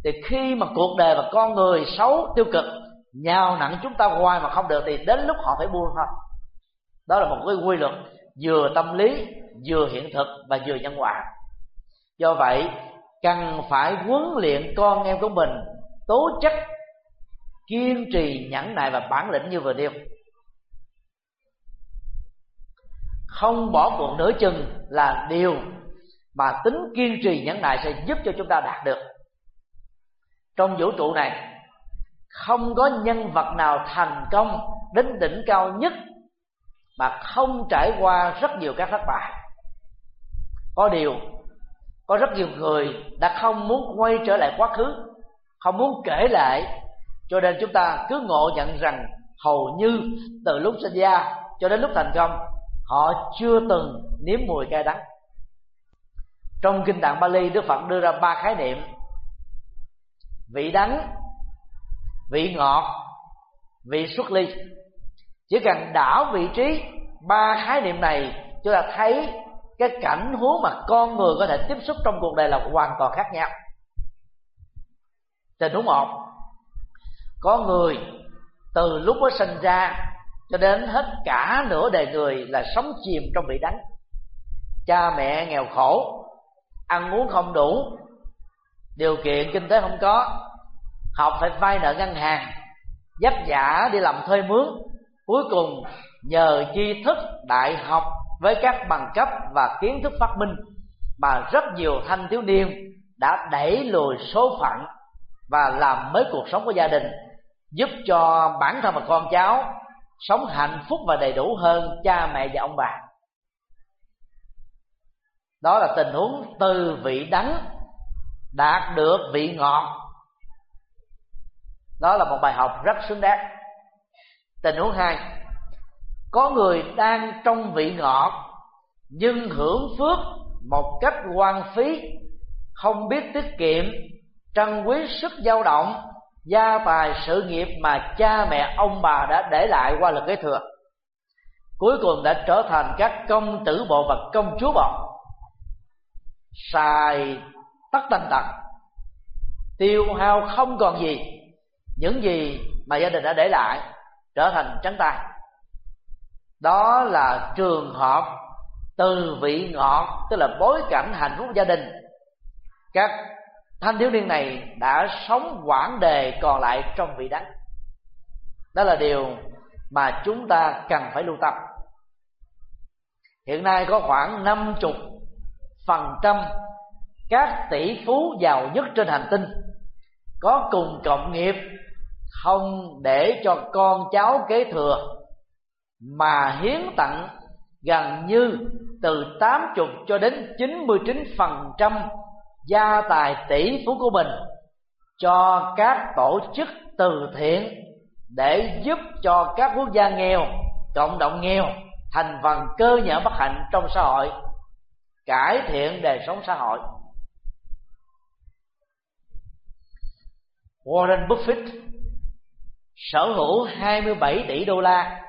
thì khi mà cuộc đời và con người xấu, tiêu cực, nhào nặng chúng ta hoài mà không được, thì đến lúc họ phải buông thôi. Đó là một cái quy luật vừa tâm lý vừa hiện thực và vừa nhân quả. Do vậy, cần phải huấn luyện con em của mình tố chất, kiên trì nhẫn nại và bản lĩnh như vừa nêu. Không bỏ cuộc nửa chừng là điều mà tính kiên trì nhẫn nại sẽ giúp cho chúng ta đạt được. Trong vũ trụ này, không có nhân vật nào thành công đến đỉnh cao nhất mà không trải qua rất nhiều các thất bại có điều, có rất nhiều người đã không muốn quay trở lại quá khứ, không muốn kể lại. Cho nên chúng ta cứ ngộ nhận rằng hầu như từ lúc sinh ra cho đến lúc thành công, họ chưa từng nếm mùi cay đắng. Trong kinh tạng Bali Đức Phật đưa ra ba khái niệm vị đắng, vị ngọt, vị xuất ly. Chỉ cần đảo vị trí ba khái niệm này, chúng ta thấy cái cảnh huống mà con người có thể tiếp xúc trong cuộc đời là hoàn toàn khác nhau. Tình huống một, có người từ lúc mới sinh ra cho đến hết cả nửa đời người là sống chìm trong bị đắng cha mẹ nghèo khổ, ăn uống không đủ, điều kiện kinh tế không có, học phải vay nợ ngân hàng dấp giả đi làm thuê mướn, cuối cùng nhờ tri thức đại học với các bằng cấp và kiến thức phát minh, mà rất nhiều thanh thiếu niên đã đẩy lùi số phận và làm mới cuộc sống của gia đình, giúp cho bản thân và con cháu sống hạnh phúc và đầy đủ hơn cha mẹ và ông bà. Đó là tình huống từ vị đắng đạt được vị ngọt. Đó là một bài học rất xứng đáng. Tình huống hai có người đang trong vị ngọt, nhưng hưởng phước một cách quan phí, không biết tiết kiệm, trân quý sức dao động, gia tài sự nghiệp mà cha mẹ ông bà đã để lại qua lần kế thừa. Cuối cùng đã trở thành các công tử bộ và công chúa bộ. Xài tất tanh tật. Tiêu hao không còn gì. Những gì mà gia đình đã để lại trở thành trắng tay đó là trường hợp từ vị ngọt, tức là bối cảnh hạnh phúc gia đình. Các thanh thiếu niên này đã sống quãng đề còn lại trong vị đắng. Đó là điều mà chúng ta cần phải lưu tâm. Hiện nay có khoảng năm chục phần trăm các tỷ phú giàu nhất trên hành tinh có cùng cộng nghiệp không để cho con cháu kế thừa mà hiến tặng gần như từ 80 cho đến 99 phần trăm gia tài tỷ phú của mình cho các tổ chức từ thiện để giúp cho các quốc gia nghèo, cộng đồng nghèo thành phần cơ nhở bất hạnh trong xã hội, cải thiện đời sống xã hội. Warren Buffett sở hữu 27 tỷ đô la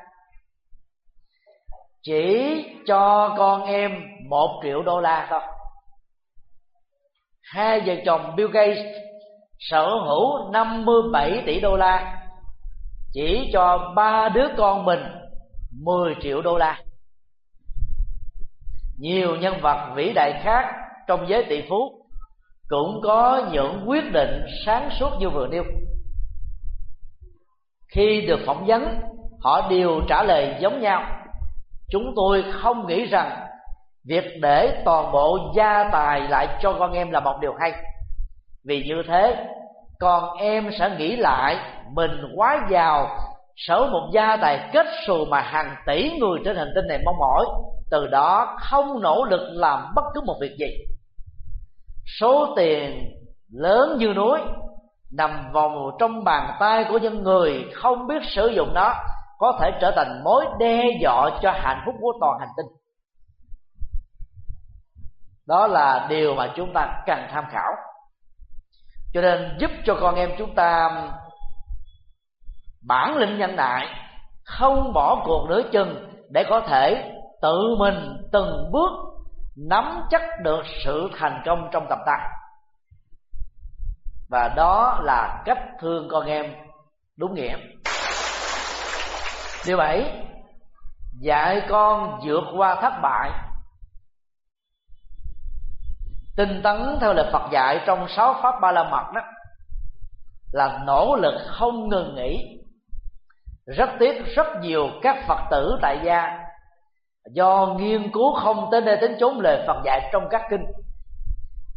chỉ cho con em một triệu đô la thôi. Hai vợ chồng Bill Gates sở hữu 57 tỷ đô la. Chỉ cho ba đứa con mình 10 triệu đô la. Nhiều nhân vật vĩ đại khác trong giới tỷ phú cũng có những quyết định sáng suốt như vừa nêu. Khi được phỏng vấn, họ đều trả lời giống nhau chúng tôi không nghĩ rằng việc để toàn bộ gia tài lại cho con em là một điều hay. Vì như thế, con em sẽ nghĩ lại, mình quá giàu, sở một gia tài kết xù mà hàng tỷ người trên hành tinh này mong mỏi, từ đó không nỗ lực làm bất cứ một việc gì. Số tiền lớn như núi nằm vòng trong bàn tay của những người không biết sử dụng nó có thể trở thành mối đe dọa cho hạnh phúc của toàn hành tinh. Đó là điều mà chúng ta cần tham khảo. Cho nên giúp cho con em chúng ta bản lĩnh nhân đại, không bỏ cuộc nửa chừng để có thể tự mình từng bước nắm chắc được sự thành công trong tầm tay và đó là cách thương con em đúng nghĩa điều bảy, dạy con vượt qua thất bại. Tinh tấn theo lời Phật dạy trong sáu pháp ba la mật đó, là nỗ lực không ngừng nghỉ. Rất tiếc rất nhiều các phật tử tại gia do nghiên cứu không tới nơi tính chốn lời phật dạy trong các kinh.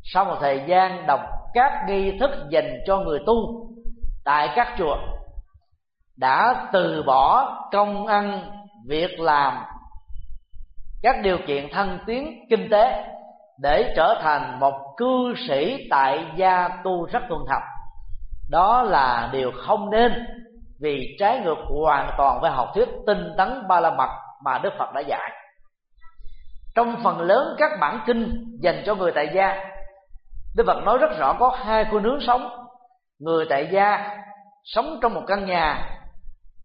Sau một thời gian đọc các nghi thức dành cho người tu tại các chùa đã từ bỏ công ăn, việc làm, các điều kiện thăng tiến kinh tế để trở thành một cư sĩ tại gia tu rất tuân thập. Đó là điều không nên, vì trái ngược hoàn toàn với học thuyết tinh tấn ba la mật mà đức phật đã dạy. Trong phần lớn các bản kinh dành cho người tại gia, đức phật nói rất rõ có hai khuôn hướng sống. Người tại gia sống trong một căn nhà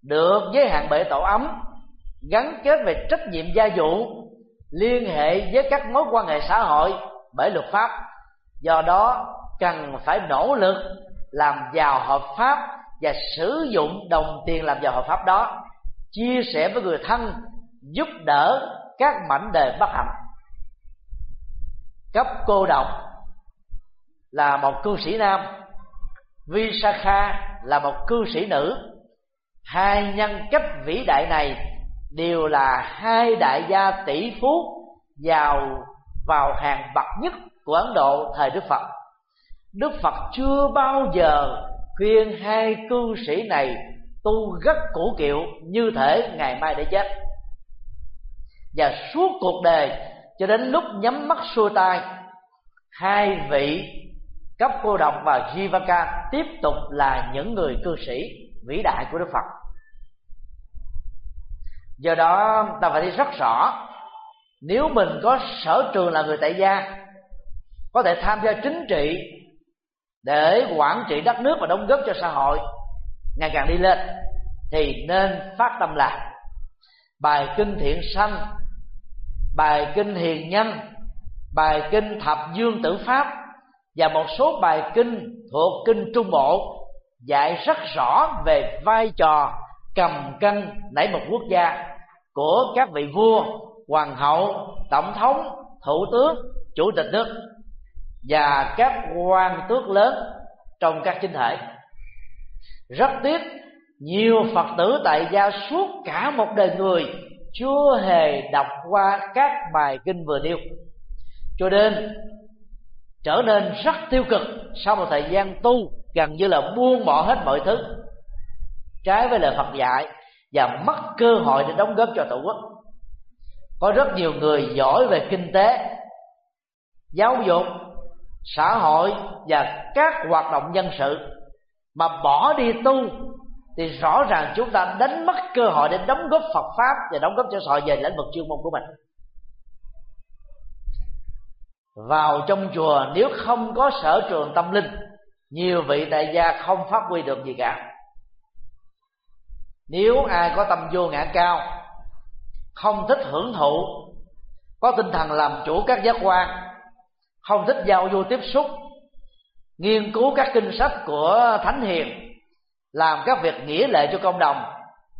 được giới hạn bể tổ ấm, gắn kết về trách nhiệm gia vụ liên hệ với các mối quan hệ xã hội bởi luật pháp. Do đó, cần phải nỗ lực làm giàu hợp pháp và sử dụng đồng tiền làm giàu hợp pháp đó, chia sẻ với người thân, giúp đỡ các mảnh đề bất hạnh. Cấp cô độc là một cư sĩ nam Visakha là một cư sĩ nữ hai nhân cách vĩ đại này đều là hai đại gia tỷ phú giàu vào hàng bậc nhất của ấn độ thời đức phật. Đức phật chưa bao giờ khuyên hai cư sĩ này tu rất cũ kiệu như thể ngày mai để chết. Và suốt cuộc đời, cho đến lúc nhắm mắt xuôi tay hai vị cấp cô độc và jivaka tiếp tục là những người cư sĩ vĩ đại của đức phật. Do đó, ta phải thấy rất rõ, nếu mình có sở trường là người tại gia, có thể tham gia chính trị để quản trị đất nước và đóng góp cho xã hội ngày càng đi lên, thì nên phát tâm làm. Bài kinh thiện sanh, bài kinh hiền nhân, bài kinh thập dương tử pháp và một số bài kinh thuộc kinh trung bộ dạy rất rõ về vai trò cầm cân nảy một quốc gia của các vị vua, hoàng hậu, tổng thống, thủ tướng, chủ tịch nước và các quan tước lớn trong các chính thể. Rất tiếc, nhiều phật tử tại gia suốt cả một đời người chưa hề đọc qua các bài kinh vừa nêu. Cho nên, trở nên rất tiêu cực sau một thời gian tu gần như là buông bỏ hết mọi thứ. Trái với lời phật dạy và mất cơ hội để đóng góp cho tổ quốc. Có rất nhiều người giỏi về kinh tế, giáo dục, xã hội và các hoạt động dân sự. Mà bỏ đi tu thì rõ ràng chúng ta đánh mất cơ hội để đóng góp Phật pháp và đóng góp cho xã hội về lĩnh vực chuyên môn của mình. Vào trong chùa, nếu không có sở trường tâm linh nhiều vị đại gia không phát huy được gì cả. Nếu ai có tâm vô ngã cao, không thích hưởng thụ, có tinh thần làm chủ các giác quan, không thích giao du tiếp xúc, nghiên cứu các kinh sách của thánh hiền, làm các việc nghĩa lệ cho cộng đồng,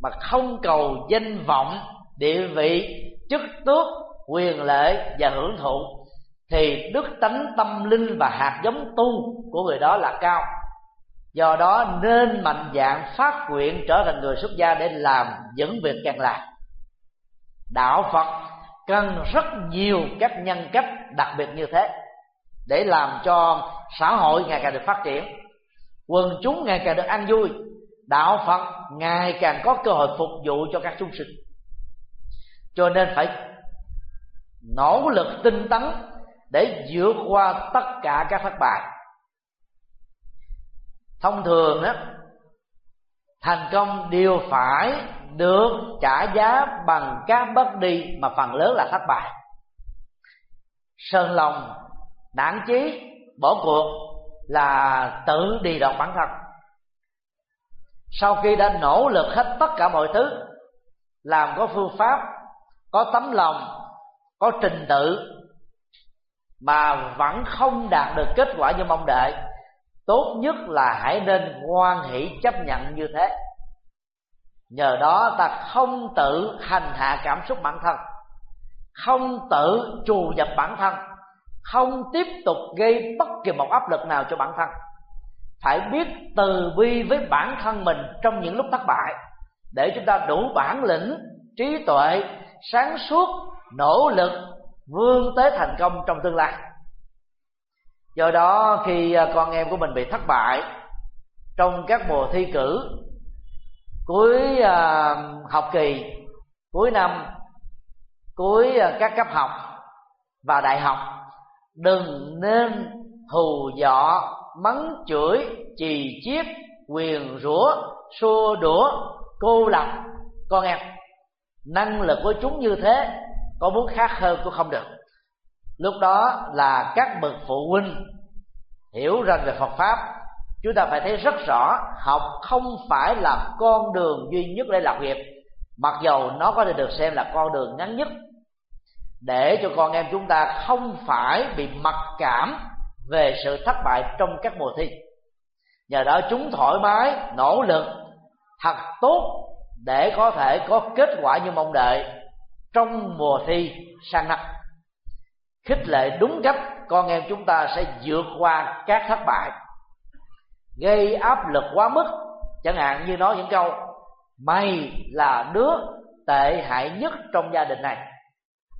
mà không cầu danh vọng địa vị, chức tước, quyền lệ và hưởng thụ thì đức tánh tâm linh và hạt giống tu của người đó là cao. Do đó nên mạnh dạng phát nguyện trở thành người xuất gia để làm những việc càng làm đạo phật cần rất nhiều các nhân cách đặc biệt như thế để làm cho xã hội ngày càng được phát triển. Quần chúng ngày càng được an vui. Đạo phật ngày càng có cơ hội phục vụ cho các chúng sinh. Cho nên phải nỗ lực tinh tấn để vượt qua tất cả các thất bại. Thông thường đó thành công đều phải được trả giá bằng các bất đi mà phần lớn là thất bại. Sơn lòng, nản chí, bỏ cuộc là tự đi đọt bản thân. Sau khi đã nỗ lực hết tất cả mọi thứ, làm có phương pháp, có tấm lòng, có trình tự mà vẫn không đạt được kết quả như mong đợi. Tốt nhất là hãy nên hoan hỷ chấp nhận như thế. Nhờ đó ta không tự hành hạ cảm xúc bản thân. Không tự trù dập bản thân. Không tiếp tục gây bất kỳ một áp lực nào cho bản thân. Phải biết từ bi với bản thân mình trong những lúc thất bại. Để chúng ta đủ bản lĩnh, trí tuệ, sáng suốt, nỗ lực vươn tới thành công trong tương lai. Do đó, khi à, con em của mình bị thất bại trong các mùa thi cử cuối à, học kỳ, cuối năm, cuối à, các cấp học và đại học, đừng nên hù dọ mắng chửi, chì chiết, quyền rủa, xua đũa, cô lập con em. Năng lực của chúng như thế có muốn khác hơn cũng không được. Lúc đó là các bậc phụ huynh hiểu rằng về phật pháp, chúng ta phải thấy rất rõ học không phải là con đường duy nhất để lập nghiệp, mặc dầu nó có thể được xem là con đường ngắn nhất, để cho con em chúng ta không phải bị mặc cảm về sự thất bại trong các mùa thi. Nhờ đó chúng thoải mái, nỗ lực, thật tốt để có thể có kết quả như mong đợi trong mùa thi sang năm. Khích lệ đúng cách, con em chúng ta sẽ vượt qua các thất bại. Gây áp lực quá mức, chẳng hạn như nói những câu, mày là đứa tệ hại nhất trong gia đình này.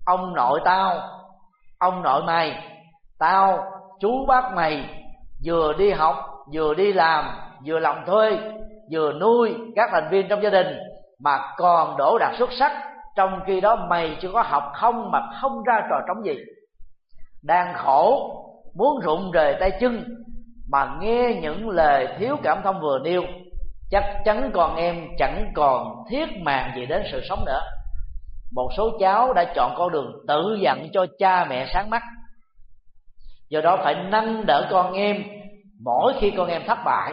Ông nội tao, ông nội mày, tao, chú bác mày, vừa đi học, vừa đi làm, vừa làm thuê, vừa nuôi các thành viên trong gia đình mà còn đổ đạt xuất sắc trong khi đó mày chưa có học không mà không ra trò trống gì. Đang khổ, muốn rụng rời tay chân, mà nghe những lời thiếu cảm thông vừa nêu, chắc chắn con em chẳng còn thiết màng gì đến sự sống nữa. Một số cháu đã chọn con đường tự dặn cho cha mẹ sáng mắt. Do đó phải nâng đỡ con em mỗi khi con em thất bại.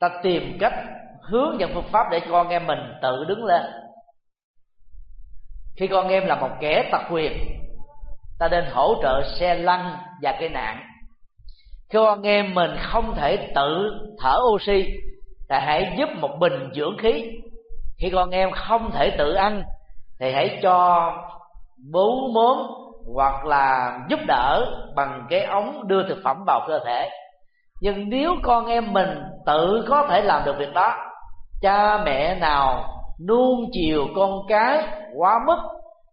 Ta tìm cách hướng dẫn phương pháp để con em mình tự đứng lên khi con em là một kẻ tật quyền, ta nên hỗ trợ xe lăn và cây nạn. Khi con em mình không thể tự thở oxy thì hãy giúp một bình dưỡng khí. Khi con em không thể tự ăn, thì hãy cho bú mớm hoặc là giúp đỡ bằng cái ống đưa thực phẩm vào cơ thể. Nhưng nếu con em mình tự có thể làm được việc đó, cha mẹ nào nuông chiều con cái quá mức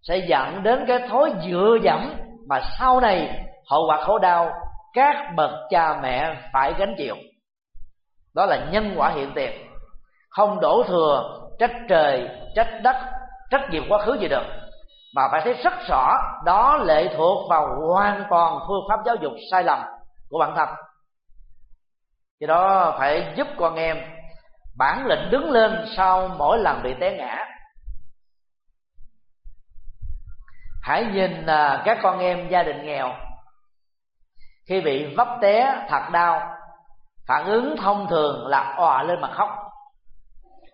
sẽ dẫn đến cái thói dựa dẫm mà sau này hậu quả khổ đau các bậc cha mẹ phải gánh chịu. Đó là nhân quả hiện tiền. Không đổ thừa, trách trời, trách đất, trách nhiệm quá khứ gì được. Mà phải thấy rất rõ đó lệ thuộc vào hoàn toàn phương pháp giáo dục sai lầm của bản thân. Do đó phải giúp con em bản lĩnh đứng lên sau mỗi lần bị té ngã. Hãy nhìn à, các con em gia đình nghèo. Khi bị vấp té thật đau, phản ứng thông thường là òa lên mà khóc.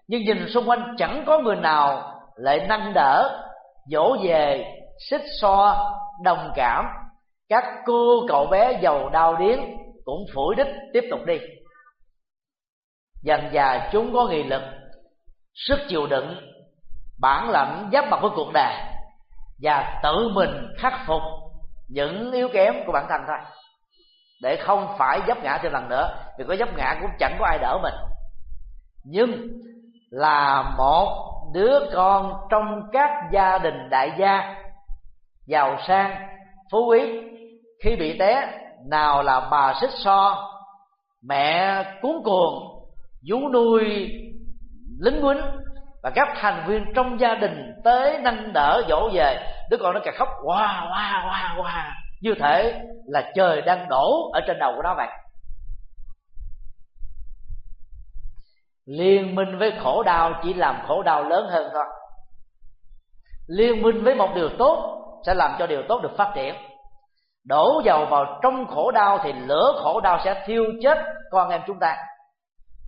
Nhưng nhìn xung quanh chẳng có người nào lại nâng đỡ, dỗ về xích so đồng cảm. Các cô cậu bé giàu đau điếng cũng phủi đích tiếp tục đi dần già chúng có nghị lực, sức chịu đựng, bản lãnh giáp mặt với cuộc đời, và tự mình khắc phục những yếu kém của bản thân thôi. Để không phải dấp ngã thêm lần nữa, vì có dấp ngã cũng chẳng có ai đỡ mình. Nhưng là một đứa con trong các gia đình đại gia, giàu sang, phú quý, khi bị té, nào là bà xích so, mẹ cuốn cuồng vú nuôi, lính quýnh và các thành viên trong gia đình tới nâng đỡ dỗ về. Đứa con nó càng khóc, hoa hoa hoa hoa. Như thể là trời đang đổ ở trên đầu của nó vậy. Liên minh với khổ đau chỉ làm khổ đau lớn hơn thôi. Liên minh với một điều tốt sẽ làm cho điều tốt được phát triển. Đổ dầu vào trong khổ đau thì lửa khổ đau sẽ thiêu chết con em chúng ta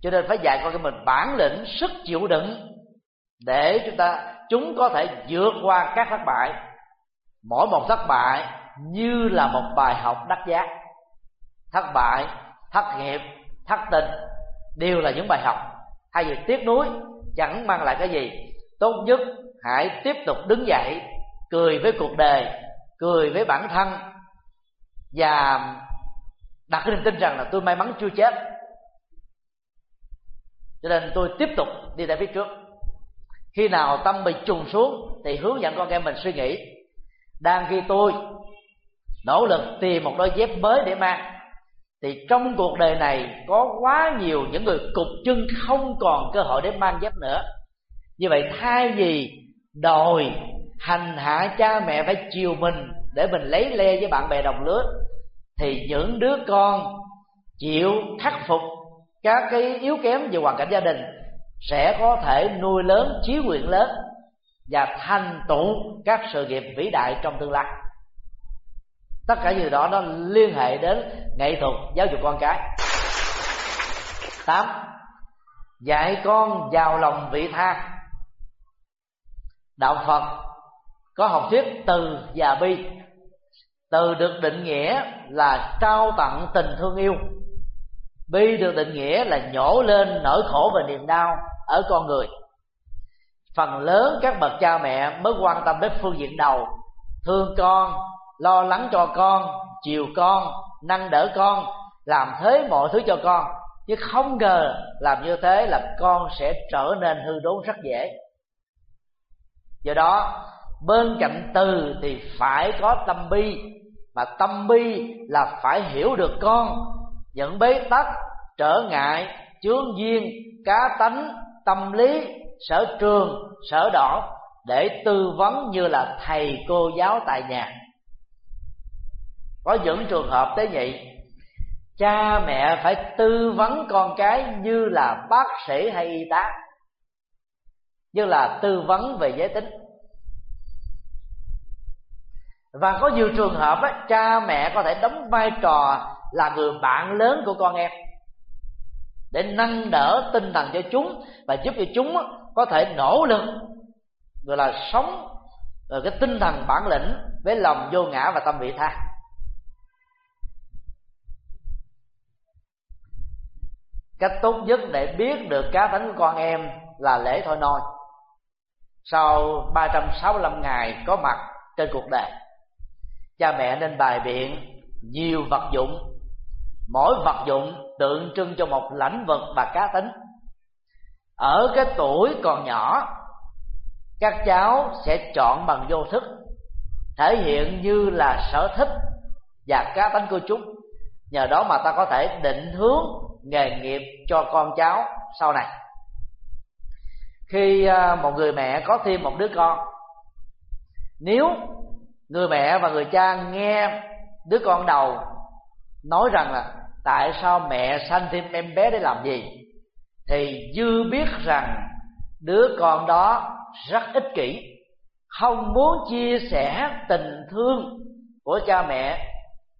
cho nên phải dạy con cái mình bản lĩnh, sức chịu đựng để chúng ta, chúng có thể vượt qua các thất bại. Mỗi một thất bại như là một bài học đắt giá. Thất bại, thất nghiệp, thất tình đều là những bài học. Hay vì tiếc nuối, chẳng mang lại cái gì. Tốt nhất, hãy tiếp tục đứng dậy, cười với cuộc đời, cười với bản thân và đặt cái niềm tin rằng là tôi may mắn chưa chết cho nên tôi tiếp tục đi tại phía trước. Khi nào tâm bị trùng xuống thì hướng dẫn con em mình suy nghĩ. Đang khi tôi nỗ lực tìm một đôi dép mới để mang, thì trong cuộc đời này có quá nhiều những người cục chân không còn cơ hội để mang dép nữa. Như vậy thay vì đòi hành hạ cha mẹ phải chiều mình để mình lấy le với bạn bè đồng lứa, thì những đứa con chịu khắc phục các cái yếu kém về hoàn cảnh gia đình sẽ có thể nuôi lớn, chí nguyện lớn và thành tựu các sự nghiệp vĩ đại trong tương lai. Tất cả những đó nó liên hệ đến nghệ thuật giáo dục con cái. Tám, dạy con vào lòng vị tha. Đạo phật có học thuyết từ và bi. Từ được định nghĩa là trao tặng tình thương yêu bi được định nghĩa là nhổ lên nỗi khổ và niềm đau ở con người. Phần lớn các bậc cha mẹ mới quan tâm đến phương diện đầu. Thương con, lo lắng cho con, chiều con, nâng đỡ con, làm thế mọi thứ cho con. Chứ không ngờ làm như thế là con sẽ trở nên hư đốn rất dễ. Do đó, bên cạnh từ thì phải có tâm bi. Mà tâm bi là phải hiểu được con những bế tắc trở ngại chướng duyên cá tánh tâm lý sở trường sở đỏ để tư vấn như là thầy cô giáo tại nhà. Có những trường hợp tế nhị cha mẹ phải tư vấn con cái như là bác sĩ hay y tá như là tư vấn về giới tính. Và có nhiều trường hợp á, cha mẹ có thể đóng vai trò là người bạn lớn của con em. Để nâng đỡ tinh thần cho chúng và giúp cho chúng có thể nỗ lực, gọi là sống, rồi cái tinh thần bản lĩnh với lòng vô ngã và tâm vị tha. Cách tốt nhất để biết được cá tính của con em là lễ thôi nôi sau 365 ngày có mặt trên cuộc đời, cha mẹ nên bài biện nhiều vật dụng mỗi vật dụng tượng trưng cho một lãnh vực và cá tính. Ở cái tuổi còn nhỏ, các cháu sẽ chọn bằng vô thức, thể hiện như là sở thích và cá tính của chúng. Nhờ đó mà ta có thể định hướng nghề nghiệp cho con cháu sau này. Khi à, một người mẹ có thêm một đứa con, nếu người mẹ và người cha nghe đứa con đầu nói rằng là tại sao mẹ sanh thêm em bé để làm gì? Thì dư biết rằng đứa con đó rất ích kỷ, không muốn chia sẻ tình thương của cha mẹ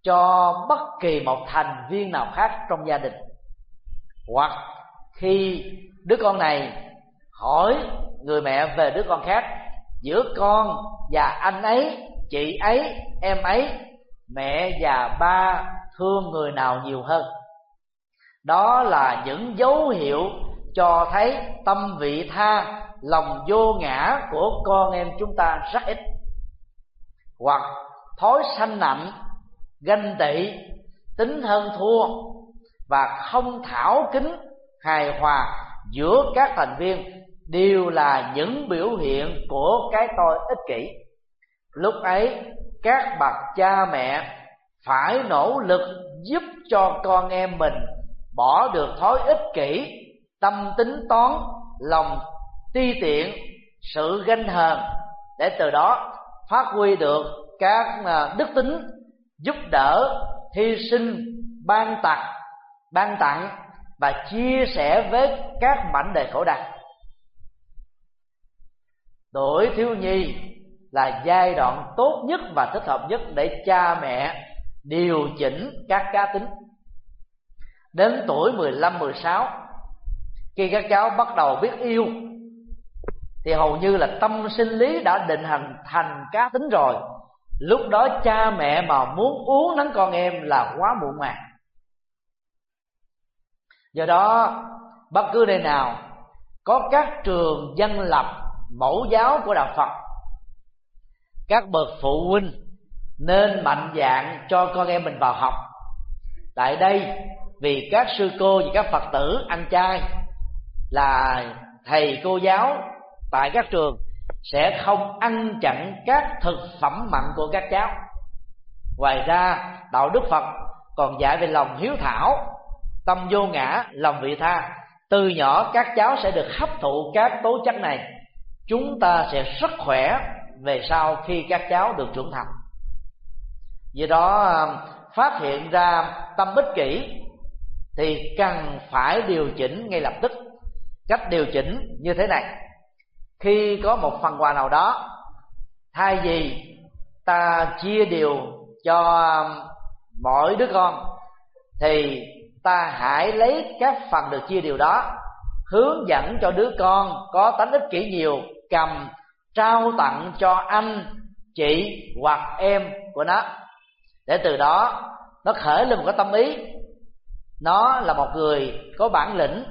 cho bất kỳ một thành viên nào khác trong gia đình. Hoặc khi đứa con này hỏi người mẹ về đứa con khác, giữa con và anh ấy, chị ấy, em ấy, mẹ và ba thương người nào nhiều hơn. Đó là những dấu hiệu cho thấy tâm vị tha, lòng vô ngã của con em chúng ta rất ít. Hoặc thói sanh nặng, ganh tị, tính hơn thua và không thảo kính, hài hòa giữa các thành viên đều là những biểu hiện của cái tôi ích kỷ. Lúc ấy, các bậc cha mẹ phải nỗ lực giúp cho con em mình bỏ được thói ích kỷ, tâm tính toán, lòng ti tiện, sự ganh hờn, để từ đó phát huy được các à, đức tính, giúp đỡ, hy sinh, ban tặng ban tặng và chia sẻ với các mảnh đề khổ đau. Tuổi thiếu nhi là giai đoạn tốt nhất và thích hợp nhất để cha mẹ điều chỉnh các cá tính. Đến tuổi 15 16 khi các cháu bắt đầu biết yêu, thì hầu như là tâm sinh lý đã định hành thành cá tính rồi. Lúc đó cha mẹ mà muốn uống nắng con em là quá muộn màng. Do đó, bất cứ nơi nào có các trường dân lập mẫu giáo của đạo phật, các bậc phụ huynh nên mạnh dạng cho con em mình vào học. Tại đây, vì các sư cô và các phật tử, ăn chay là thầy cô giáo tại các trường sẽ không ăn chặn các thực phẩm mặn của các cháu. Ngoài ra, đạo đức phật còn dạy về lòng hiếu thảo, tâm vô ngã, lòng vị tha. Từ nhỏ, các cháu sẽ được hấp thụ các tố chất này. Chúng ta sẽ rất khỏe về sau khi các cháu được trưởng thành vì đó à, phát hiện ra tâm ích kỷ thì cần phải điều chỉnh ngay lập tức. Cách điều chỉnh như thế này. Khi có một phần quà nào đó, thay vì ta chia đều cho à, mỗi đứa con, thì ta hãy lấy các phần được chia đều đó, hướng dẫn cho đứa con có tánh ích kỷ nhiều, cầm trao tặng cho anh, chị hoặc em của nó để từ đó, nó khởi lên một cái tâm ý. Nó là một người có bản lĩnh,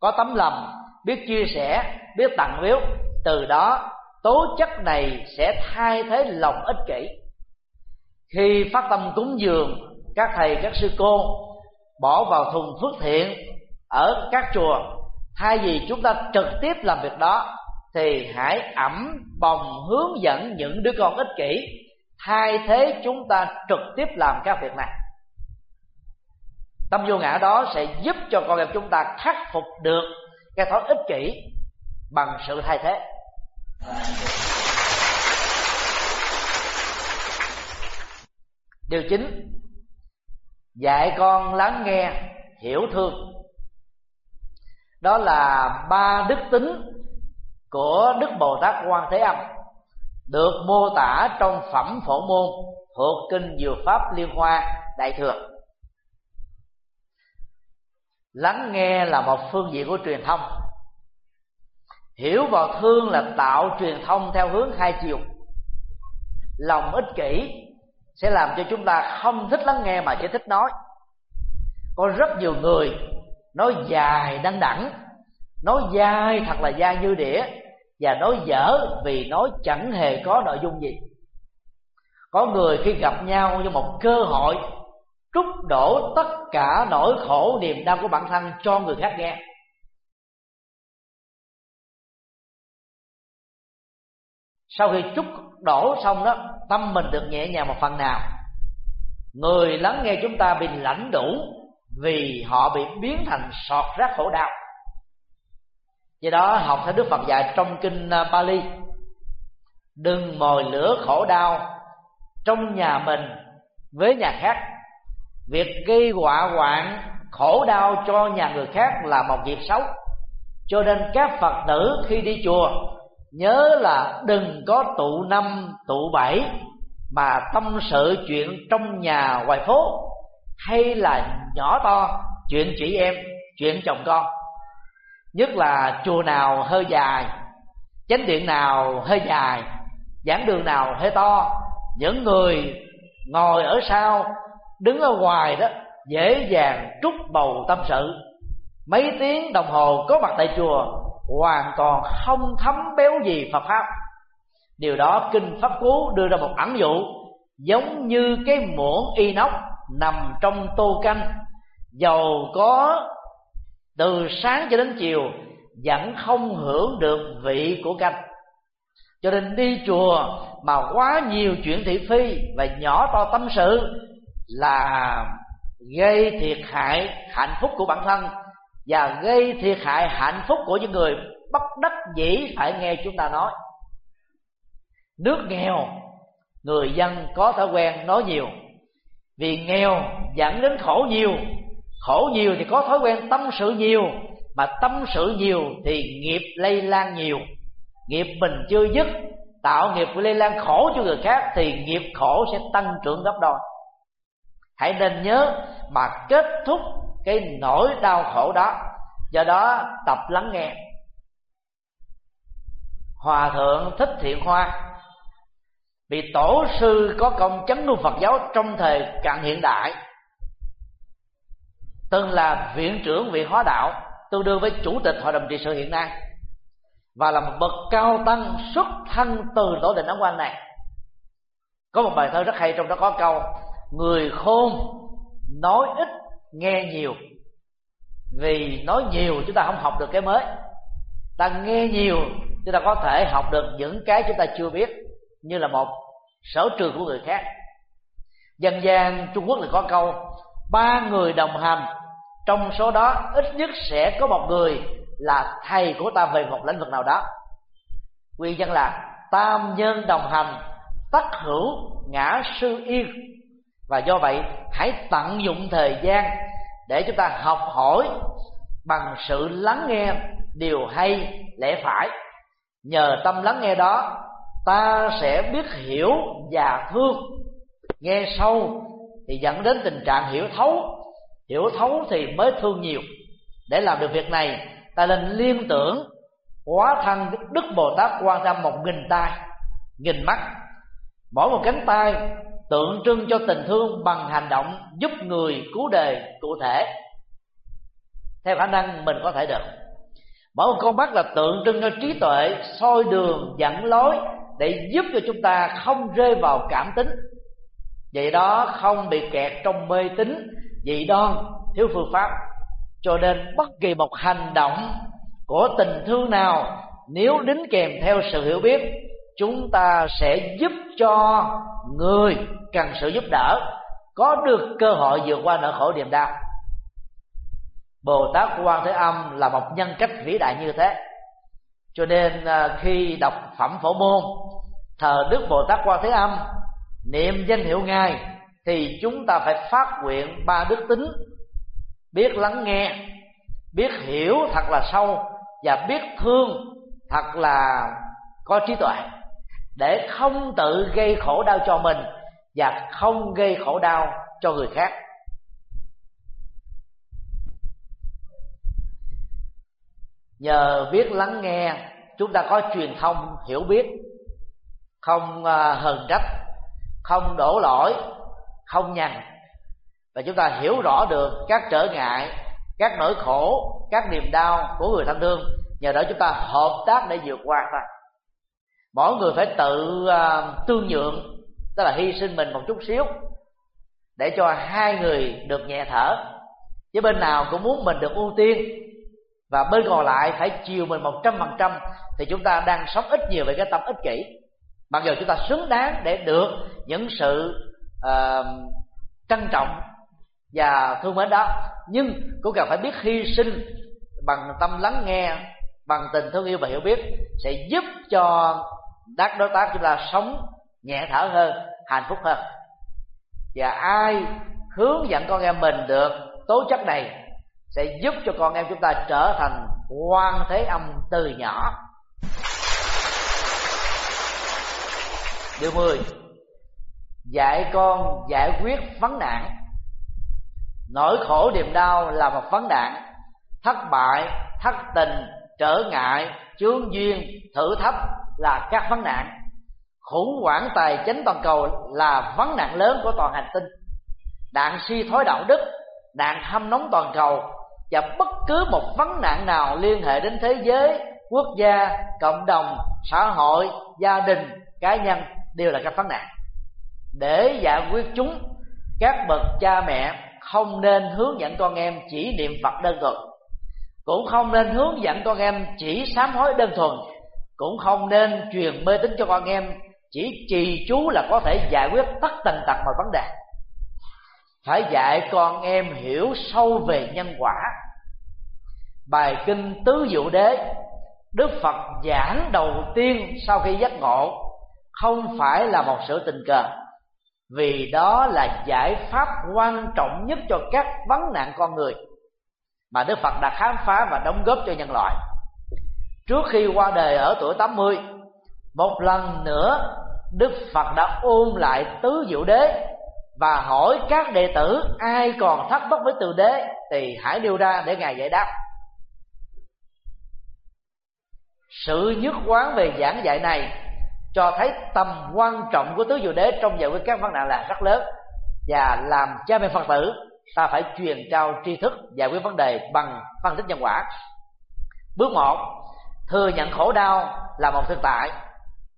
có tấm lòng, biết chia sẻ, biết tặng biếu từ đó, tố chất này sẽ thay thế lòng ích kỷ. Khi phát tâm cúng dường, các thầy, các sư cô bỏ vào thùng phước thiện ở các chùa. Thay vì chúng ta trực tiếp làm việc đó, thì hãy ẩm bồng hướng dẫn những đứa con ích kỷ thay thế chúng ta trực tiếp làm các việc này. Tâm vô ngã đó sẽ giúp cho con em chúng ta khắc phục được cái thói ích kỷ bằng sự thay thế. Điều chính, dạy con lắng nghe, hiểu thương. Đó là ba đức tính của đức bồ tát quan thế âm được mô tả trong phẩm phổ môn thuộc kinh dược pháp liên hoa đại thừa. Lắng nghe là một phương diện của truyền thông. Hiểu vào thương là tạo truyền thông theo hướng hai chiều. Lòng ích kỷ sẽ làm cho chúng ta không thích lắng nghe mà chỉ thích nói. Có rất nhiều người nói dài đăng đẳng, nói dai thật là dai như đĩa và nói dở vì nói chẳng hề có nội dung gì. Có người khi gặp nhau như một cơ hội, trút đổ tất cả nỗi khổ niềm đau của bản thân cho người khác nghe. Sau khi trút đổ xong đó, tâm mình được nhẹ nhàng một phần nào. Người lắng nghe chúng ta bị lãnh đủ vì họ bị biến thành sọt rác khổ đau do đó, học theo đức phật dạy trong kinh à, pali. Đừng mồi lửa khổ đau trong nhà mình với nhà khác. Việc gây họa hoạn khổ đau cho nhà người khác là một việc xấu. Cho nên các phật tử khi đi chùa, nhớ là đừng có tụ năm, tụ bảy, mà tâm sự chuyện trong nhà ngoài phố, hay là nhỏ to, chuyện chị em, chuyện chồng con nhất là chùa nào hơi dài, chánh điện nào hơi dài, giảng đường nào hơi to, những người ngồi ở sau, đứng ở ngoài đó, dễ dàng trút bầu tâm sự. Mấy tiếng đồng hồ có mặt tại chùa hoàn toàn không thấm béo gì Phật pháp. Điều đó kinh pháp cú đưa ra một ẩn dụ, giống như cái muỗng inox nằm trong tô canh. Dầu có từ sáng cho đến chiều, vẫn không hưởng được vị của canh. Cho nên đi chùa mà quá nhiều chuyện thị phi và nhỏ to tâm sự là gây thiệt hại hạnh phúc của bản thân và gây thiệt hại hạnh phúc của những người bất đắc dĩ phải nghe chúng ta nói. Nước nghèo, người dân có thói quen nói nhiều, vì nghèo dẫn đến khổ nhiều khổ nhiều thì có thói quen, tâm sự nhiều. Mà tâm sự nhiều thì nghiệp lây lan nhiều. Nghiệp mình chưa dứt, tạo nghiệp lây lan khổ cho người khác thì nghiệp khổ sẽ tăng trưởng gấp đôi. Hãy nên nhớ mà kết thúc cái nỗi đau khổ đó, do đó tập lắng nghe. Hòa thượng thích thiện hoa vì tổ sư có công chấn hương phật giáo trong thời cận hiện đại từng là viện trưởng viện hóa đạo, tương đương với chủ tịch hội đồng trị sự hiện nay. Và là một bậc cao tăng xuất thân từ tổ đình ấn quan này. Có một bài thơ rất hay, trong đó có câu, người khôn nói ít nghe nhiều. Vì nói nhiều chúng ta không học được cái mới. Ta nghe nhiều chúng ta có thể học được những cái chúng ta chưa biết, như là một sở trường của người khác. Dân gian trung quốc là có câu, ba người đồng hành trong số đó, ít nhất sẽ có một người là thầy của ta về một lĩnh vực nào đó. Nguyên nhân là tam nhân đồng hành tất hữu ngã sư yên. Và do vậy, hãy tận dụng thời gian để chúng ta học hỏi bằng sự lắng nghe điều hay, lẽ phải. Nhờ tâm lắng nghe đó, ta sẽ biết hiểu và thương. Nghe sâu thì dẫn đến tình trạng hiểu thấu hiểu thấu thì mới thương nhiều. Để làm được việc này, ta nên liên tưởng hóa thân đức bồ tát quan tâm một nghìn tay, nghìn mắt. Mỗi một cánh tay tượng trưng cho tình thương bằng hành động giúp người cứu đời cụ thể. Theo khả năng mình có thể được. Mỗi một con mắt là tượng trưng cho trí tuệ, soi đường, dẫn lối để giúp cho chúng ta không rơi vào cảm tính. Vậy đó không bị kẹt trong mê tín dị đoan, thiếu phương pháp. Cho nên bất kỳ một hành động của tình thương nào, nếu đính kèm theo sự hiểu biết, chúng ta sẽ giúp cho người cần sự giúp đỡ có được cơ hội vượt qua nỗi khổ niềm đau. Bồ tát quan thế âm là một nhân cách vĩ đại như thế. Cho nên à, khi đọc phẩm phổ môn, thờ đức bồ tát quan thế âm, niệm danh hiệu ngài thì chúng ta phải phát nguyện ba đức tính. Biết lắng nghe, biết hiểu thật là sâu và biết thương thật là có trí tuệ để không tự gây khổ đau cho mình và không gây khổ đau cho người khác. Nhờ biết lắng nghe, chúng ta có truyền thông hiểu biết, không à, hờn trách, không đổ lỗi không nhằn và chúng ta hiểu rõ được các trở ngại các nỗi khổ các niềm đau của người thân thương. Nhờ đó chúng ta hợp tác để vượt qua thôi. Mỗi người phải tự à, uh, tương nhượng tức là hy sinh mình một chút xíu để cho hai người được nhẹ thở. Chứ bên nào cũng muốn mình được ưu tiên và bên còn lại phải chiều mình một trăm phần trăm thì chúng ta đang sống ít nhiều về cái tâm ích kỷ. Mặc dù chúng ta xứng đáng để được những sự uh, trân trọng và thương mến đó. Nhưng cũng cần phải biết hy sinh bằng tâm lắng nghe bằng tình thương yêu và hiểu biết sẽ giúp cho các đối tác chúng ta sống nhẹ thở hơn hạnh phúc hơn. Và ai hướng dẫn con em mình được tố chất này sẽ giúp cho con em chúng ta trở thành quan thế âm từ nhỏ. Điều mười dạy con giải quyết vấn nạn. Nỗi khổ niềm đau là một vấn nạn. Thất bại, thất tình, trở ngại, chướng duyên, thử thách là các vấn nạn. Khủng hoảng tài chính toàn cầu là vấn nạn lớn của toàn hành tinh. Nạn suy thoái đạo đức nạn hâm nóng toàn cầu và bất cứ một vấn nạn nào liên hệ đến thế giới, quốc gia, cộng đồng, xã hội, gia đình, cá nhân đều là các vấn nạn để giải quyết chúng, các bậc cha mẹ không nên hướng dẫn con em chỉ niệm phật đơn thuần. Cũng không nên hướng dẫn con em chỉ sám hối đơn thuần. Cũng không nên truyền mê tín cho con em chỉ trì chú là có thể giải quyết tất tần tật mọi vấn đề. Phải dạy con em hiểu sâu về nhân quả. Bài kinh tứ diệu đế, đức phật giảng đầu tiên sau khi giác ngộ, không phải là một sự tình cờ vì đó là giải pháp quan trọng nhất cho các vấn nạn con người mà Đức Phật đã khám phá và đóng góp cho nhân loại. Trước khi qua đời ở tuổi 80, một lần nữa Đức Phật đã ôn lại tứ diệu đế và hỏi các đệ tử ai còn thắc mắc với từ đế thì hãy nêu ra để ngài giải đáp. Sự nhất quán về giảng dạy này cho thấy tầm quan trọng của tứ diệu đế trong giải quyết các vấn nạn là rất lớn. Và làm cha mẹ phật tử, ta phải truyền trao tri thức giải quyết vấn đề bằng phân tích nhân quả. Bước một, thừa nhận khổ đau là một thực tại.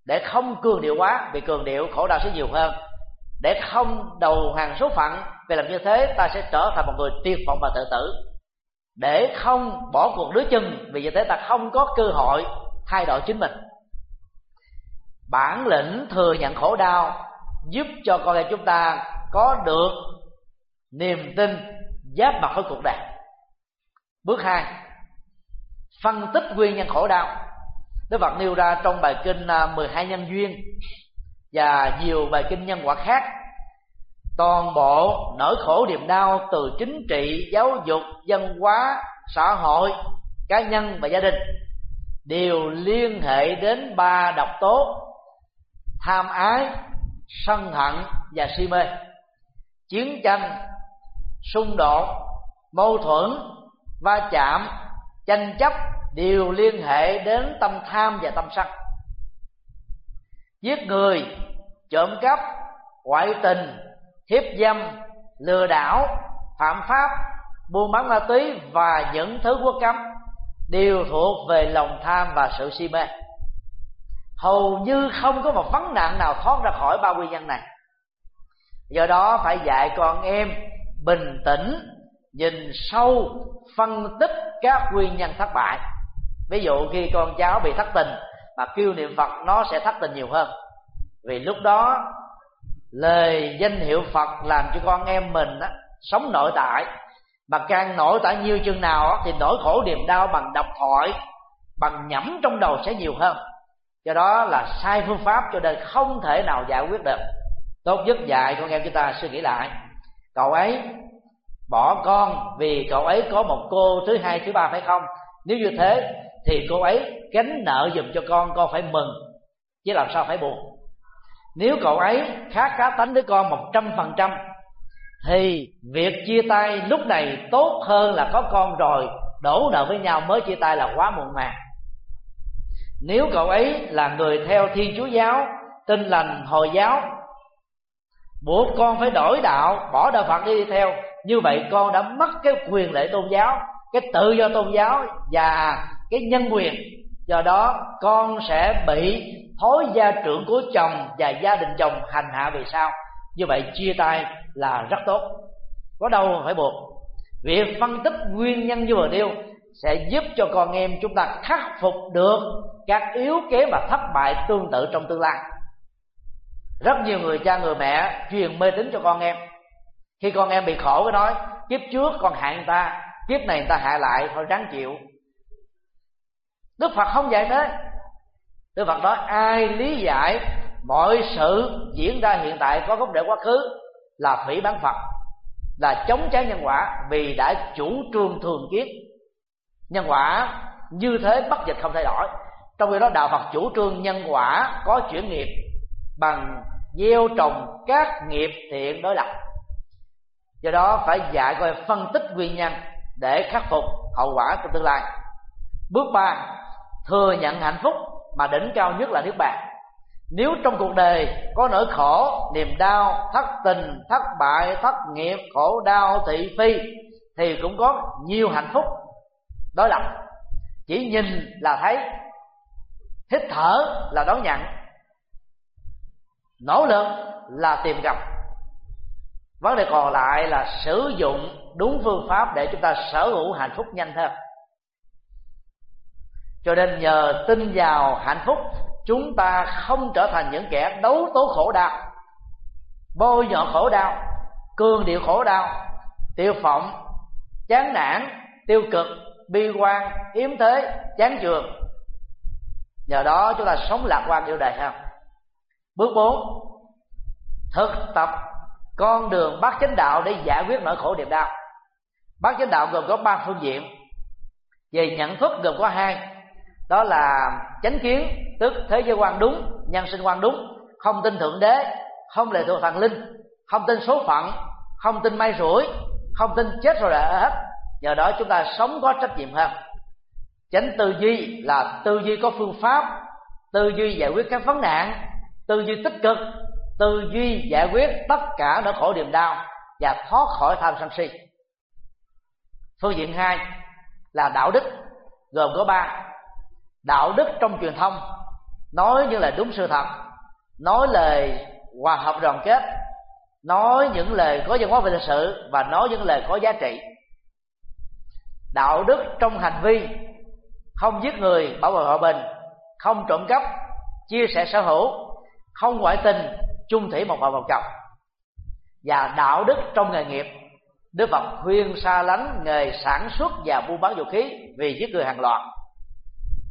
Để không cường điệu quá, vì cường điệu khổ đau sẽ nhiều hơn. Để không đầu hàng số phận, vì làm như thế ta sẽ trở thành một người tuyệt vọng và tự tử. Để không bỏ cuộc đứa chân vì như thế ta không có cơ hội thay đổi chính mình bản lĩnh thừa nhận khổ đau, giúp cho con em chúng ta có được niềm tin giáp mặt với cuộc đời. Bước hai, phân tích nguyên nhân khổ đau. Đức Phật nêu ra trong bài kinh à, 12 nhân duyên và nhiều bài kinh nhân quả khác, toàn bộ nỗi khổ niềm đau từ chính trị, giáo dục, văn hóa, xã hội, cá nhân và gia đình đều liên hệ đến ba độc tố tham ái, sân hận và si mê. Chiến tranh, xung đột, mâu thuẫn, va chạm, tranh chấp đều liên hệ đến tâm tham và tâm sân. Giết người, trộm cắp, ngoại tình, hiếp dâm, lừa đảo, phạm pháp, buôn bán ma túy và những thứ quốc cấm đều thuộc về lòng tham và sự si mê hầu như không có một vấn nạn nào thoát ra khỏi ba nguyên nhân này. Do đó phải dạy con em bình tĩnh nhìn sâu phân tích các nguyên nhân thất bại. Ví dụ khi con cháu bị thất tình mà kêu niệm phật nó sẽ thất tình nhiều hơn. Vì lúc đó lời danh hiệu phật làm cho con em mình á, sống nội tại. Mà càng nội tại nhiều chừng nào á, thì nỗi khổ niềm đau bằng độc thoại bằng nhẩm trong đầu sẽ nhiều hơn do đó là sai phương pháp cho nên không thể nào giải quyết được. Tốt nhất dạy con em chúng ta suy nghĩ lại. Cậu ấy bỏ con vì cậu ấy có một cô thứ hai, thứ ba phải không? Nếu như thế thì cô ấy gánh nợ giùm cho con con phải mừng, chứ làm sao phải buồn. Nếu cậu ấy khác cá tánh với con một trăm phần trăm, thì việc chia tay lúc này tốt hơn là có con rồi đổ nợ với nhau, mới chia tay là quá muộn màng nếu cậu ấy là người theo thiên chúa giáo, tin lành hồi giáo, buộc con phải đổi đạo, bỏ đạo phật đi theo. Như vậy con đã mất cái quyền lệ tôn giáo, cái tự do tôn giáo và cái nhân quyền. Do đó, con sẽ bị thối gia trưởng của chồng và gia đình chồng hành hạ vì sao? Như vậy chia tay là rất tốt. Có đâu phải buộc. Việc phân tích nguyên nhân như vừa nêu sẽ giúp cho con em chúng ta khắc phục được các yếu kém và thất bại tương tự trong tương lai. Rất nhiều người cha người mẹ truyền mê tín cho con em. Khi con em bị khổ cái nói, kiếp trước con hại người ta, kiếp này người ta hại lại, thôi ráng chịu. Đức phật không dạy thế đức phật nói, ai lý giải mọi sự diễn ra hiện tại có gốc rễ quá khứ là phỉ bán phật, là chống trái nhân quả vì đã chủ trương thường kiết nhân quả như thế bất dịch không thay đổi. Trong khi đó, đạo phật chủ trương nhân quả có chuyển nghiệp bằng gieo trồng các nghiệp thiện đối lập. Do đó phải dạy coi phân tích nguyên nhân để khắc phục hậu quả trong tương lai. Bước ba, thừa nhận hạnh phúc mà đỉnh cao nhất là nước bàn. Nếu trong cuộc đời có nỗi khổ, niềm đau, thất tình, thất bại, thất nghiệp, khổ đau, thị phi, thì cũng có nhiều hạnh phúc đối lập. Chỉ nhìn là thấy. Hít thở là đón nhận. Nỗ lực là tìm gặp. Vấn đề còn lại là sử dụng đúng phương pháp để chúng ta sở hữu hạnh phúc nhanh hơn. Cho nên nhờ tin vào hạnh phúc, chúng ta không trở thành những kẻ đấu tố khổ đau, bôi nhọ khổ đau cương điệu khổ đau, tiêu phộng chán nản, tiêu cực bi quan, yếm thế, chán trường. Nhờ đó chúng ta sống lạc quan yêu đời ha. Bước bốn, thực tập con đường bát chánh đạo để giải quyết nỗi khổ niềm đau. Bát chánh đạo gồm có ba phương diện. Về nhận thức gồm có hai, đó là chánh kiến, tức thế giới quan đúng, nhân sinh quan đúng, không tin thượng đế, không lệ thuộc thần linh, không tin số phận, không tin may rủi, không tin chết rồi là hết nhờ đó chúng ta sống có trách nhiệm hơn. Chánh tư duy là tư duy có phương pháp, tư duy giải quyết các vấn nạn, tư duy tích cực, tư duy giải quyết tất cả nỗi khổ niềm đau và thoát khỏi tham sân si. Phương diện hai là đạo đức, gồm có ba. Đạo đức trong truyền thông, nói như là đúng sự thật, nói lời hòa hợp đoàn kết, nói những lời có văn hóa về lịch sử và nói những lời có giá trị đạo đức trong hành vi, không giết người bảo vệ hòa bình, không trộm cắp, chia sẻ sở hữu, không ngoại tình, chung thủy một vợ một chồng. Và đạo đức trong nghề nghiệp, đức phật khuyên xa lánh nghề sản xuất và buôn bán vũ khí vì giết người hàng loạt.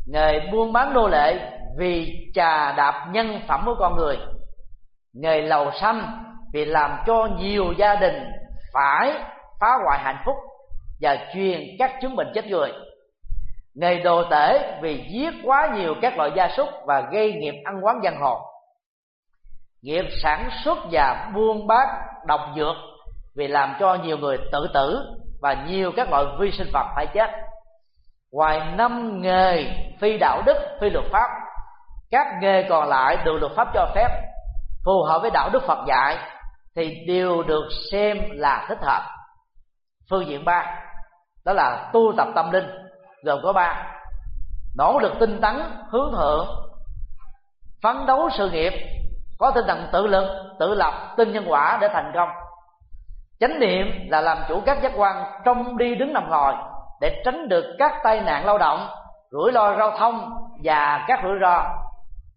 Nghề buôn bán nô lệ vì trà đạp nhân phẩm của con người. Nghề lầu xanh vì làm cho nhiều gia đình phải phá hoại hạnh phúc và truyền các chứng bệnh chết người. Nghề đồ tể vì giết quá nhiều các loại gia súc và gây nghiệp ăn quán giang hồ. Nghiệp sản xuất và buôn bán độc dược vì làm cho nhiều người tự tử và nhiều các loại vi sinh vật phải chết. Ngoài năm nghề phi đạo đức, phi luật pháp, các nghề còn lại được luật pháp cho phép, phù hợp với đạo đức phật dạy thì đều được xem là thích hợp. Phương diện ba đó là tu tập tâm linh. Gồm có ba. Nỗ lực tinh tấn, hướng thượng. Phấn đấu sự nghiệp. Có tinh thần tự lực, tự lập tin nhân quả để thành công. Chánh niệm là làm chủ các giác quan trong đi đứng nằm ngồi để tránh được các tai nạn lao động, rủi ro giao thông và các rủi ro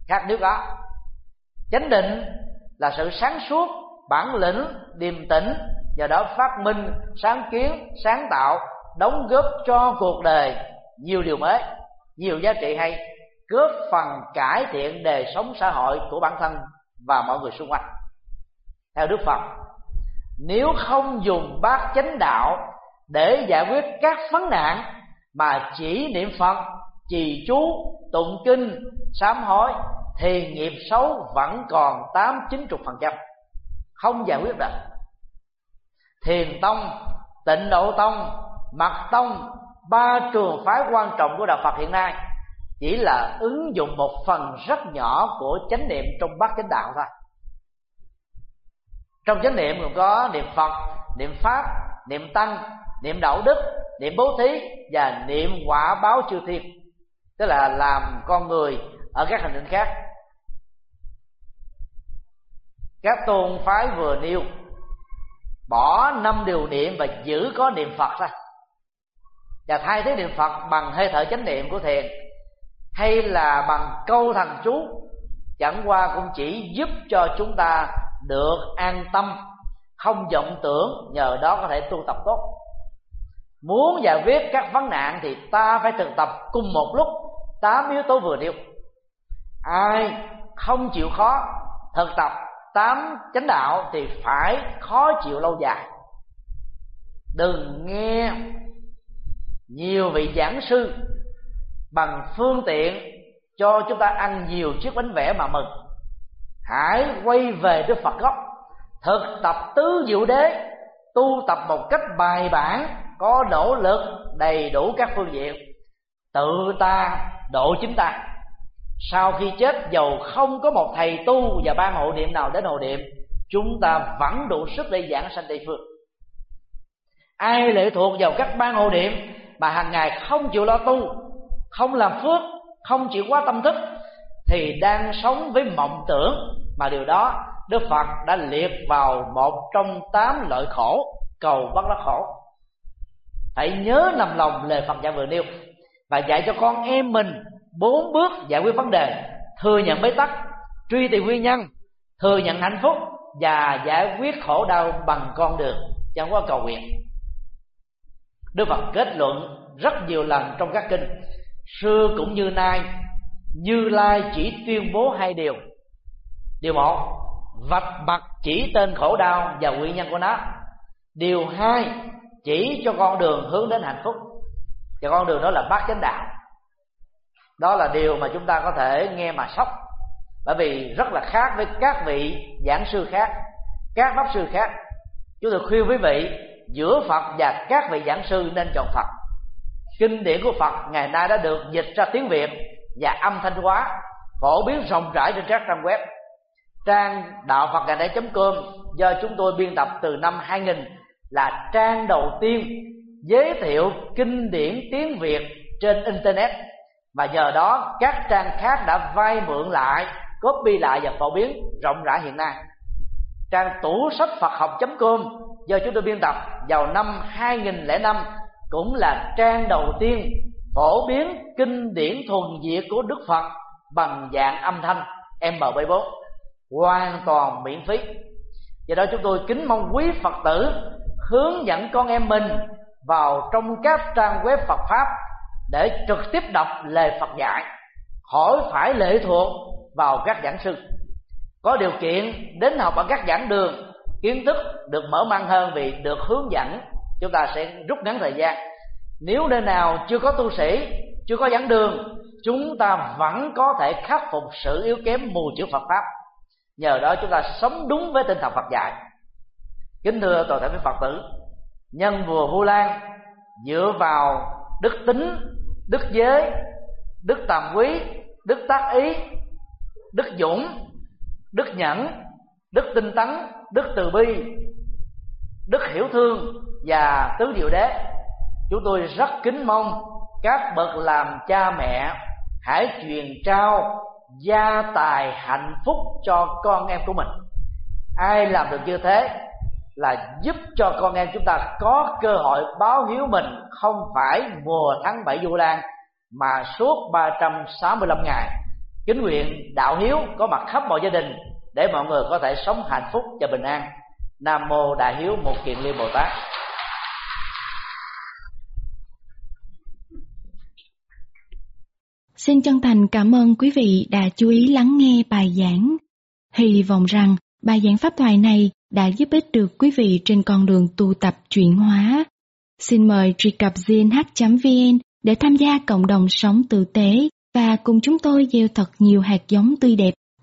khác nếu có. Chánh định là sự sáng suốt, bản lĩnh, điềm tĩnh do đó phát minh, sáng kiến, sáng tạo đóng góp cho cuộc đời nhiều điều mới, nhiều giá trị hay, góp phần cải thiện đời sống xã hội của bản thân và mọi người xung quanh. Theo đức phật, nếu không dùng bát chánh đạo để giải quyết các vấn nạn mà chỉ niệm phật, trì chú, tụng kinh, sám hối, thì nghiệp xấu vẫn còn tám chín chục phần trăm. Không giải quyết được. Thiền tông, tịnh độ tông mật tông, ba trường phái quan trọng của đạo phật hiện nay chỉ là ứng dụng một phần rất nhỏ của chánh niệm trong bát chánh đạo thôi. Trong chánh niệm còn có niệm phật, niệm pháp, niệm tăng, niệm đạo đức, niệm bố thí và niệm quả báo chư thiên, tức là làm con người ở các hành tinh khác. Các tôn phái vừa nêu, bỏ năm điều niệm và giữ có niệm phật thôi và thay thế niệm phật bằng hơi thở chánh niệm của thiền, hay là bằng câu thần chú, chẳng qua cũng chỉ giúp cho chúng ta được an tâm, không vọng tưởng, nhờ đó có thể tu tập tốt. Muốn giải quyết các vấn nạn thì ta phải thực tập cùng một lúc tám yếu tố vừa nêu. Ai không chịu khó thực tập tám chánh đạo thì phải khó chịu lâu dài. Đừng nghe nhiều vị giảng sư bằng phương tiện cho chúng ta ăn nhiều chiếc bánh vẽ mà mừng. Hãy quay về đức phật gốc, thực tập tứ diệu đế, tu tập một cách bài bản, có nỗ lực, đầy đủ các phương diện. Tự ta độ chính ta. Sau khi chết, dầu không có một thầy tu và ban hộ niệm nào đến hộ niệm, chúng ta vẫn đủ sức để giảng sanh tây phương. Ai lệ thuộc vào các ban hộ niệm mà hàng ngày không chịu lo tu, không làm phước, không chịu quá tâm thức, thì đang sống với mộng tưởng. Mà điều đó, đức phật đã liệt vào một trong tám loại khổ, cầu bắt đắc khổ. Hãy nhớ nằm lòng lời phật dạy vừa nêu, và dạy cho con em mình bốn bước giải quyết vấn đề. Thừa nhận bế tắc, truy tìm nguyên nhân, thừa nhận hạnh phúc và giải quyết khổ đau bằng con đường, chẳng qua cầu nguyện đức phật kết luận rất nhiều lần trong các kinh. Xưa cũng như nay, như lai chỉ tuyên bố hai điều. Điều một, vạch mặt chỉ tên khổ đau và nguyên nhân của nó. Điều hai, chỉ cho con đường hướng đến hạnh phúc. Và con đường đó là bát chánh đạo. Đó là điều mà chúng ta có thể nghe mà sốc. Bởi vì rất là khác với các vị giảng sư khác, các pháp sư khác. Chúng tôi khuyên quý vị giữa phật và các vị giảng sư nên chọn phật. Kinh điển của phật ngày nay đã được dịch ra tiếng việt và âm thanh hóa, phổ biến rộng rãi trên các trang web. Trang đạo phật ngày nay com, do chúng tôi biên tập từ năm 2000 là trang đầu tiên giới thiệu kinh điển tiếng việt trên internet. Và nhờ đó, các trang khác đã vay mượn lại, copy lại và phổ biến rộng rãi hiện nay. Trang tủ sách phật học com do chúng tôi biên tập vào năm 2005 cũng là trang đầu tiên phổ biến kinh điển thuần việt của Đức Phật bằng dạng âm thanh MP4 hoàn toàn miễn phí. Do đó chúng tôi kính mong quý Phật tử hướng dẫn con em mình vào trong các trang web Phật pháp để trực tiếp đọc lời Phật dạy, khỏi phải lệ thuộc vào các giảng sư. Có điều kiện đến học ở các giảng đường, kiến thức được mở mang hơn vì được hướng dẫn, chúng ta sẽ rút ngắn thời gian. Nếu nơi nào chưa có tu sĩ, chưa có dẫn đường, chúng ta vẫn có thể khắc phục sự yếu kém mù chữ phật pháp. Nhờ đó chúng ta sống đúng với tinh thần phật dạy. Kính thưa toàn thể quý phật tử, nhân vừa vu lan, dựa vào đức tính, đức giới, đức tàm quý, đức tác ý, đức dũng, đức nhẫn đức tinh tấn, đức từ bi, đức hiểu thương và tứ diệu đế. Chúng tôi rất kính mong các bậc làm cha mẹ hãy truyền trao gia tài hạnh phúc cho con em của mình. Ai làm được như thế là giúp cho con em chúng ta có cơ hội báo hiếu mình không phải mùa tháng bảy du lan mà suốt 365 ngày. Kính nguyện đạo hiếu có mặt khắp mọi gia đình để mọi người có thể sống hạnh phúc và bình an nam mô đại hiếu một kiền liên bồ tát Xin chân thành cảm ơn quý vị đã chú ý lắng nghe bài giảng. Hy vọng rằng bài giảng pháp thoại này đã giúp ích được quý vị trên con đường tu tập chuyển hóa. Xin mời truy cập gnh.vn để tham gia cộng đồng sống tử tế và cùng chúng tôi gieo thật nhiều hạt giống tươi đẹp